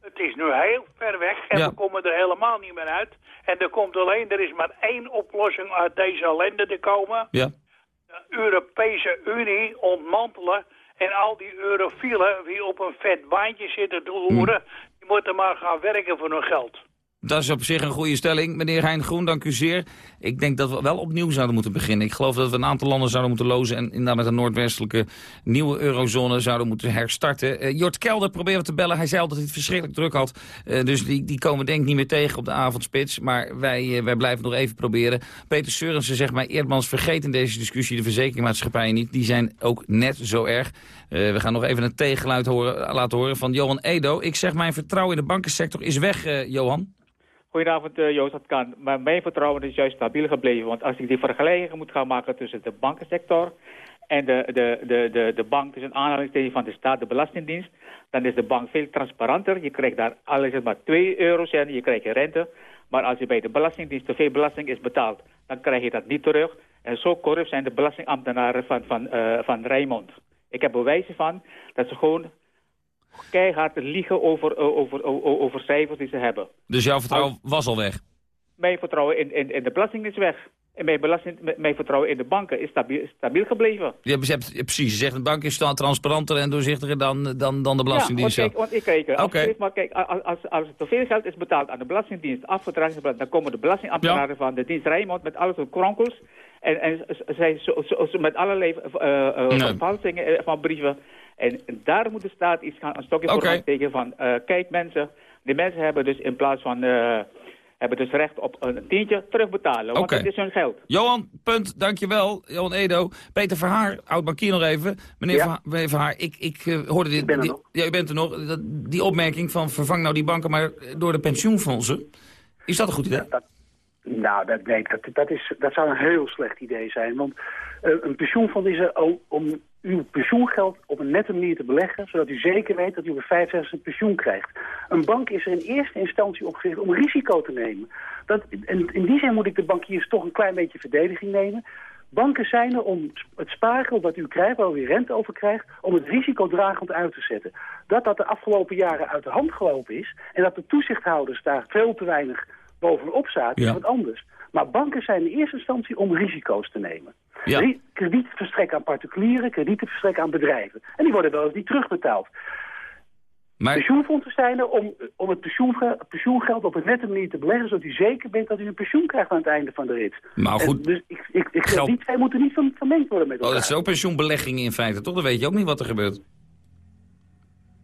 Het is nu heel ver weg en we komen er helemaal niet meer uit. En er komt alleen, er is maar één oplossing uit deze ellende te komen. Ja. De Europese Unie ontmantelen en al die eurofielen die op een vet baantje zitten te loeren, hm. die moeten maar gaan werken voor hun geld. Dat is op zich een goede stelling. Meneer Hein Groen, dank u zeer. Ik denk dat we wel opnieuw zouden moeten beginnen. Ik geloof dat we een aantal landen zouden moeten lozen... en inderdaad met een noordwestelijke nieuwe eurozone zouden moeten herstarten. Uh, Jort Kelder probeerde te bellen. Hij zei al dat hij het verschrikkelijk druk had. Uh, dus die, die komen denk ik niet meer tegen op de avondspits. Maar wij, uh, wij blijven nog even proberen. Peter Seurensen zegt mij, Eerdmans vergeet in deze discussie de verzekeringsmaatschappijen niet. Die zijn ook net zo erg. we gaan nog even een tegenluid horen, laten horen van Johan Edo. Ik zeg, mijn vertrouwen in de bankensector is weg, Johan. Goedenavond uh, Joost, dat kan. Maar mijn vertrouwen is juist stabiel gebleven. Want als ik die vergelijking moet gaan maken tussen de bankensector en de, de, de, de, de bank, dus een aanhalingstekens van de staat, de Belastingdienst, dan is de bank veel transparanter. Je krijgt daar alles maar 2 eurocent, je krijgt rente. Maar als je bij de Belastingdienst te veel belasting is betaald, dan krijg je dat niet terug. En zo corrupt zijn de belastingambtenaren van, van, uh, van Rijnmond. Ik heb bewijzen van dat ze gewoon keihard liegen over, over, over, over cijfers die ze hebben. Dus jouw vertrouwen was al weg? Mijn vertrouwen in, in, in de belasting is weg. En mijn, belasting, mijn vertrouwen in de banken is stabiel, stabiel gebleven. Ja, precies. Je zegt, een bank is transparanter en doorzichtiger dan, dan, dan de Belastingdienst. Ja, want, ik kijk, als, maar kijk als, als, als er te veel geld is betaald aan de Belastingdienst, afgedragen, dan komen de belastingambtenaren van de dienst Rijnmond met alles op kronkels. En, en zij zo, zo, met allerlei uh, uh, nee. van brieven. En daar moet de staat iets gaan, een stokje voor tegen van, uh, kijk mensen, die mensen hebben dus in plaats van, uh, hebben dus recht op een tientje terugbetalen, want dat is hun geld. Johan, punt, dankjewel. Johan Edo. Peter Verhaar, oud-bankier nog even. Meneer, ja. Verhaar, ik, ik uh, hoorde dit, ben die, ja, u bent er nog, dat, die opmerking van vervang nou die banken maar door de pensioenfondsen. Is dat een goed idee? dat, nou, dat, nee, dat, dat, is, dat zou een heel slecht idee zijn. Want een pensioenfonds is er om uw pensioengeld op een nette manier te beleggen... zodat u zeker weet dat u op 65 pensioen krijgt. Een bank is er in eerste instantie opgericht om risico te nemen. Dat, en in die zin moet ik de bankiers toch een klein beetje verdediging nemen. Banken zijn er om het spaargeld dat u krijgt, waar u rente over krijgt... om het risicodragend uit te zetten. Dat dat de afgelopen jaren uit de hand gelopen is... en dat de toezichthouders daar veel te weinig bovenop zaten, is wat anders. Maar banken zijn in eerste instantie om risico's te nemen. Ja. Kredieten verstrekken aan particulieren, kredieten verstrekken aan bedrijven. En die worden wel eens niet terugbetaald. Maar... Pensioenfondsen zijn er om, om het pensioengeld op een nette manier te beleggen... zodat u zeker bent dat u een pensioen krijgt aan het einde van de rit. Maar goed... dus ik, ik, ik Geld... die twee moeten niet vermengd worden met elkaar. Oh, dat is ook pensioenbeleggingen in feite, toch? Dan weet je ook niet wat er gebeurt.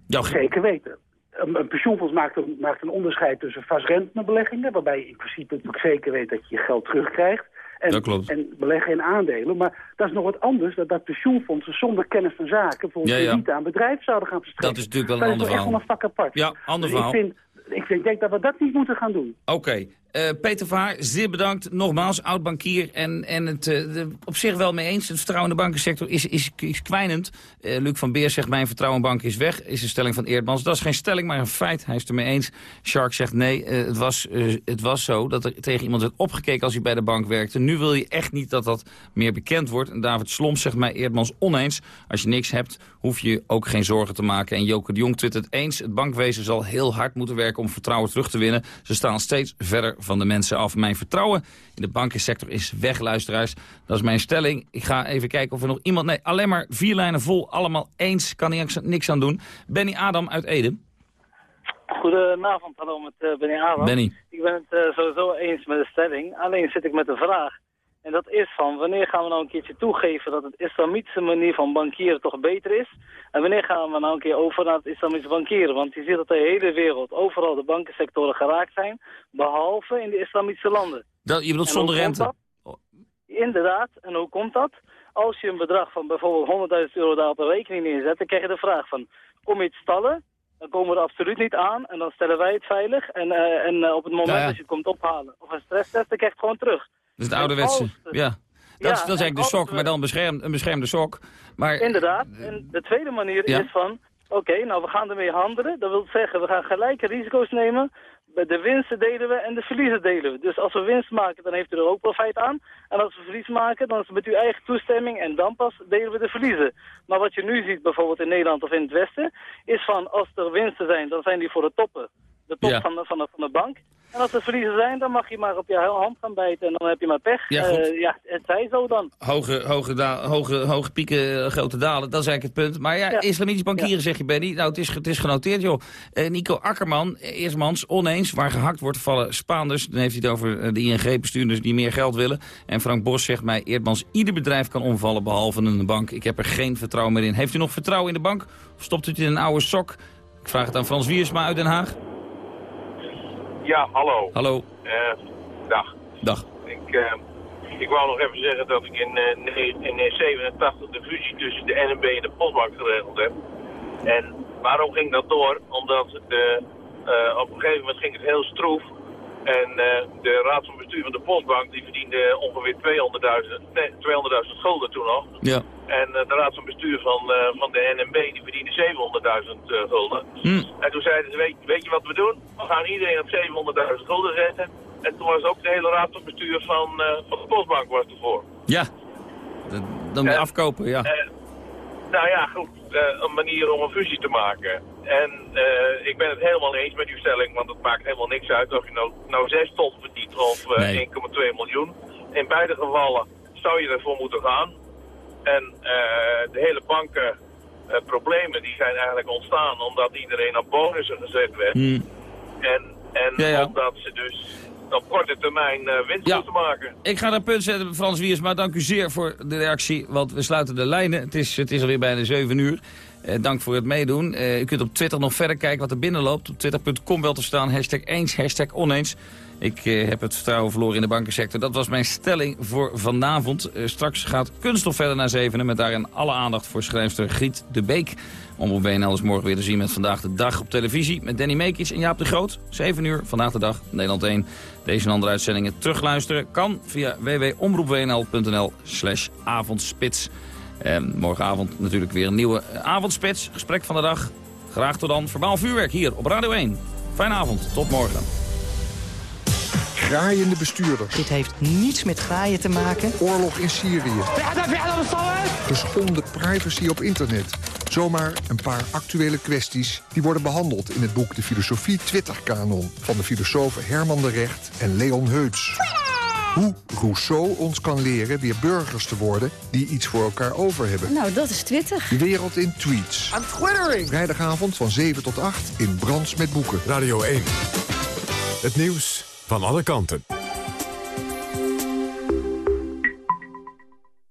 Ja, zeker weten een, pensioenfonds maakt een, maakt een onderscheid tussen vastrentenbeleggingen... waarbij je in principe natuurlijk zeker weet dat je je geld terugkrijgt. En, en beleggen in aandelen. Maar dat is nog wat anders, dat, dat pensioenfondsen zonder kennis van zaken... bijvoorbeeld ja, niet aan bedrijven zouden gaan verstrekken. Dat is natuurlijk wel een ander verhaal. Dat is echt wel een vak apart. Ja, ander dus verhaal. Ik, vind, ik denk dat we dat niet moeten gaan doen. Oké. Uh, Peter Vaar, zeer bedankt. Nogmaals, oud-bankier. En, en het de, op zich wel mee eens. Het vertrouwen in de bankensector is, is, is kwijnend. Uh, Luc van Beer zegt, mijn vertrouwen in is weg. Is een stelling van Eerdmans. Dat is geen stelling, maar een feit. Hij is het ermee eens. Shark zegt, nee, het, was, het was zo dat er tegen iemand werd opgekeken als hij bij de bank werkte. Nu wil je echt niet dat dat meer bekend wordt. En David Slom zegt mij Eerdmans oneens. Als je niks hebt, hoef je ook geen zorgen te maken. En Joke de Jong twittert eens. Het bankwezen zal heel hard moeten werken om vertrouwen terug te winnen. Ze staan steeds verder van de mensen af. Mijn vertrouwen in de bankensector is weg, luisteraars. Dat is mijn stelling. Ik ga even kijken of er nog iemand... Nee, alleen maar vier lijnen vol, allemaal eens, kan niks, niks aan doen. Benny Adam uit Ede. Goedenavond, hallo met uh, Benny Adam. Benny. Ik ben het uh, sowieso eens met de stelling. Alleen zit ik met de vraag. En dat is van, wanneer gaan we nou een keertje toegeven dat het islamitische manier van bankieren toch beter is? En wanneer gaan we nou een keer over naar het islamitische bankieren? Want je ziet dat de hele wereld, overal de bankensectoren geraakt zijn, behalve in de islamitische landen. Dat, je bedoelt zonder rente? Inderdaad, en hoe komt dat? Als je een bedrag van bijvoorbeeld 100.000 euro daar op een rekening neerzet, dan krijg je de vraag van, kom je het stallen? Dan komen we er absoluut niet aan en dan stellen wij het veilig. En, uh, en uh, op het moment dat je het komt ophalen of een stresstest, dan krijg je het gewoon terug. Dat is het ouderwetse, ja. Dat, is, dat is eigenlijk de sok, maar dan beschermd, een beschermde sok. Maar, Inderdaad. En de tweede manier Ja. is van... Oké, nou we gaan ermee handelen. Dat wil zeggen, we gaan gelijke risico's nemen. De winsten delen we en de verliezen delen we. Dus als we winst maken, dan heeft u er ook profijt aan. En als we verlies maken, dan is het met uw eigen toestemming. En dan pas delen we de verliezen. Maar wat je nu ziet, bijvoorbeeld in Nederland of in het Westen... is van, als er winsten zijn, dan zijn die voor de toppen. De top Ja. van, de, van, de, van de bank. En als er verliezen zijn, dan mag je maar op je hand gaan bijten. En dan heb je maar pech. Ja. Eh, ja het zij zo dan. Hoge, hoge, hoge, hoge pieken, eh, grote dalen, dat is eigenlijk het punt. Maar ja, islamitisch bankieren zeg je, Benny. Nou, het is, het is genoteerd, joh. Eh, Nico Akkerman, eerstmans, oneens. Waar gehakt wordt, vallen Spaanders. Dan heeft hij het over de ING-bestuurders die meer geld willen. En Frank Bos zegt mij, Eerdmans, ieder bedrijf kan omvallen behalve een bank. Ik heb er geen vertrouwen meer in. Heeft u nog vertrouwen in de bank? Of stopt u het in een oude sok? Ik vraag het aan Frans Wiersma uit Den Haag. Ja, hallo. Hallo. Eh, dag. Dag. Ik, eh, ik wou nog even zeggen dat ik in, eh, ne- in 1987 de fusie tussen de NMB en de Postbank geregeld heb. En waarom ging dat door? Omdat de, eh, op een gegeven moment ging het heel stroef. En eh, de raad van bestuur van de Postbank die verdiende ongeveer 200.000 nee, 200.000 gulden toen nog. Ja. En eh, de raad van bestuur van, eh, van de NMB die verdiende 700.000 eh, gulden. Hm. En toen zeiden ze, weet, weet je wat we doen? We gaan iedereen op 700.000 gulden zetten. En toen was ook de hele raad van bestuur van, van de Postbank was ervoor. Ja. Dan afkopen, ja. Nou ja, goed. Eh, een manier om een fusie te maken. En eh, ik ben het helemaal eens met uw stelling, want het maakt helemaal niks uit of je nou, nou 6 ton verdient of eh, Nee. 1,2 miljoen. In beide gevallen zou je ervoor moeten gaan. En eh, de hele banken eh, problemen die zijn eigenlijk ontstaan omdat iedereen op bonussen gezet werd. Hm. En, en Ja, ja. omdat ze dus op korte termijn eh, winst Ja. moeten maken. Ik ga een punt zetten, Frans Wiersma. Dank u zeer voor de reactie, want we sluiten de lijnen. Het is, het is alweer bijna 7 uur. Eh, dank voor het meedoen. Eh, u kunt op Twitter nog verder kijken wat er binnenloopt. Op twitter.com wel te staan, hashtag eens, hashtag oneens. Ik eh, heb het vertrouwen verloren in de bankensector. Dat was mijn stelling voor vanavond. Eh, straks gaat Kunststof verder naar zevenen... met daarin alle aandacht voor schrijfster Griet de Beek. Omroep WNL is morgen weer te zien met Vandaag de Dag op televisie... met Danny Mekic en Jaap de Groot. 7 uur, Vandaag de Dag, Nederland 1. Deze en andere uitzendingen terugluisteren kan via www.omroepwnl.nl slash avondspits. En morgenavond natuurlijk weer een nieuwe avondspits. Gesprek van de dag. Graag tot dan. Verbaal vuurwerk hier op Radio 1. Fijne avond. Tot morgen. Graaiende bestuurders. Dit heeft niets met graaien te maken. Oorlog in Syrië. Geschonden privacy op internet. Zomaar een paar actuele kwesties die worden behandeld in het boek De Filosofie Twitterkanon van de filosofen Herman de Recht en Leon Heuts. Hoe Rousseau ons kan leren weer burgers te worden die iets voor elkaar over hebben. Nou, dat is Twitter. De wereld in tweets. I'm twittering. Vrijdagavond van 7 tot 8 in Brands met Boeken. Radio 1. Het nieuws van alle kanten.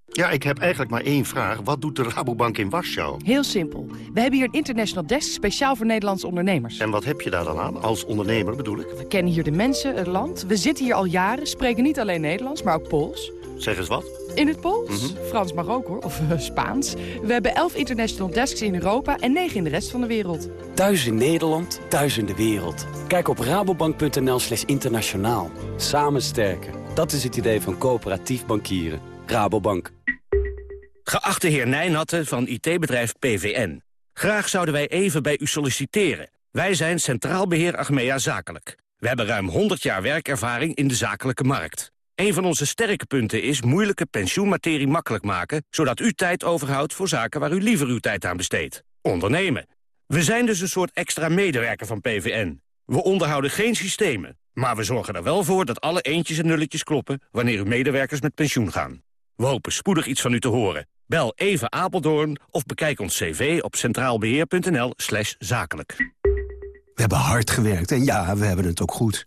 Ja, ik heb eigenlijk maar één vraag. Wat doet de Rabobank in Warschau? Heel simpel. We hebben hier een international desk speciaal voor Nederlandse ondernemers. En wat heb je daar dan aan? Als ondernemer bedoel ik. We kennen hier de mensen, het land. We zitten hier al jaren, spreken niet alleen Nederlands, maar ook Pools. Zeg eens wat. In het Pools? Mhm. Frans mag ook hoor, of eh, Spaans. We hebben elf international desks in Europa en negen in de rest van de wereld. Thuis in Nederland, thuis in de wereld. Kijk op rabobank.nl slash internationaal. Samen sterken. Dat is het idee van coöperatief bankieren. Rabobank. Geachte heer Nijnatten van IT-bedrijf PVN. Graag zouden wij even bij u solliciteren. Wij zijn Centraal Beheer Achmea Zakelijk. We hebben ruim 100 jaar werkervaring in de zakelijke markt. Een van onze sterke punten is moeilijke pensioenmaterie makkelijk maken... zodat u tijd overhoudt voor zaken waar u liever uw tijd aan besteedt. Ondernemen. We zijn dus een soort extra medewerker van PVN. We onderhouden geen systemen, Maar we zorgen er wel voor dat alle eentjes en nulletjes kloppen... wanneer uw medewerkers met pensioen gaan. We hopen spoedig iets van u te horen. Bel even Apeldoorn of bekijk ons cv op centraalbeheer.nl zakelijk. We hebben hard gewerkt en ja, we hebben het ook goed.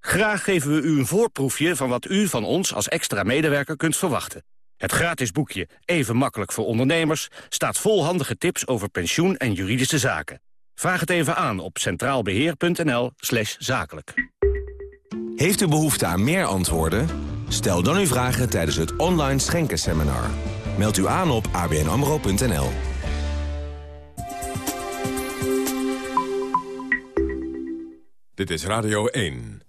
Graag geven we u een voorproefje van wat u van ons als extra medewerker kunt verwachten. Het gratis boekje Even makkelijk voor ondernemers staat vol handige tips over pensioen en juridische zaken. Vraag het even aan op centraalbeheer.nl slash zakelijk. Heeft u behoefte aan meer antwoorden? Stel dan uw vragen tijdens het online schenkenseminar. Meld u aan op abnamro.nl. Dit is Radio 1.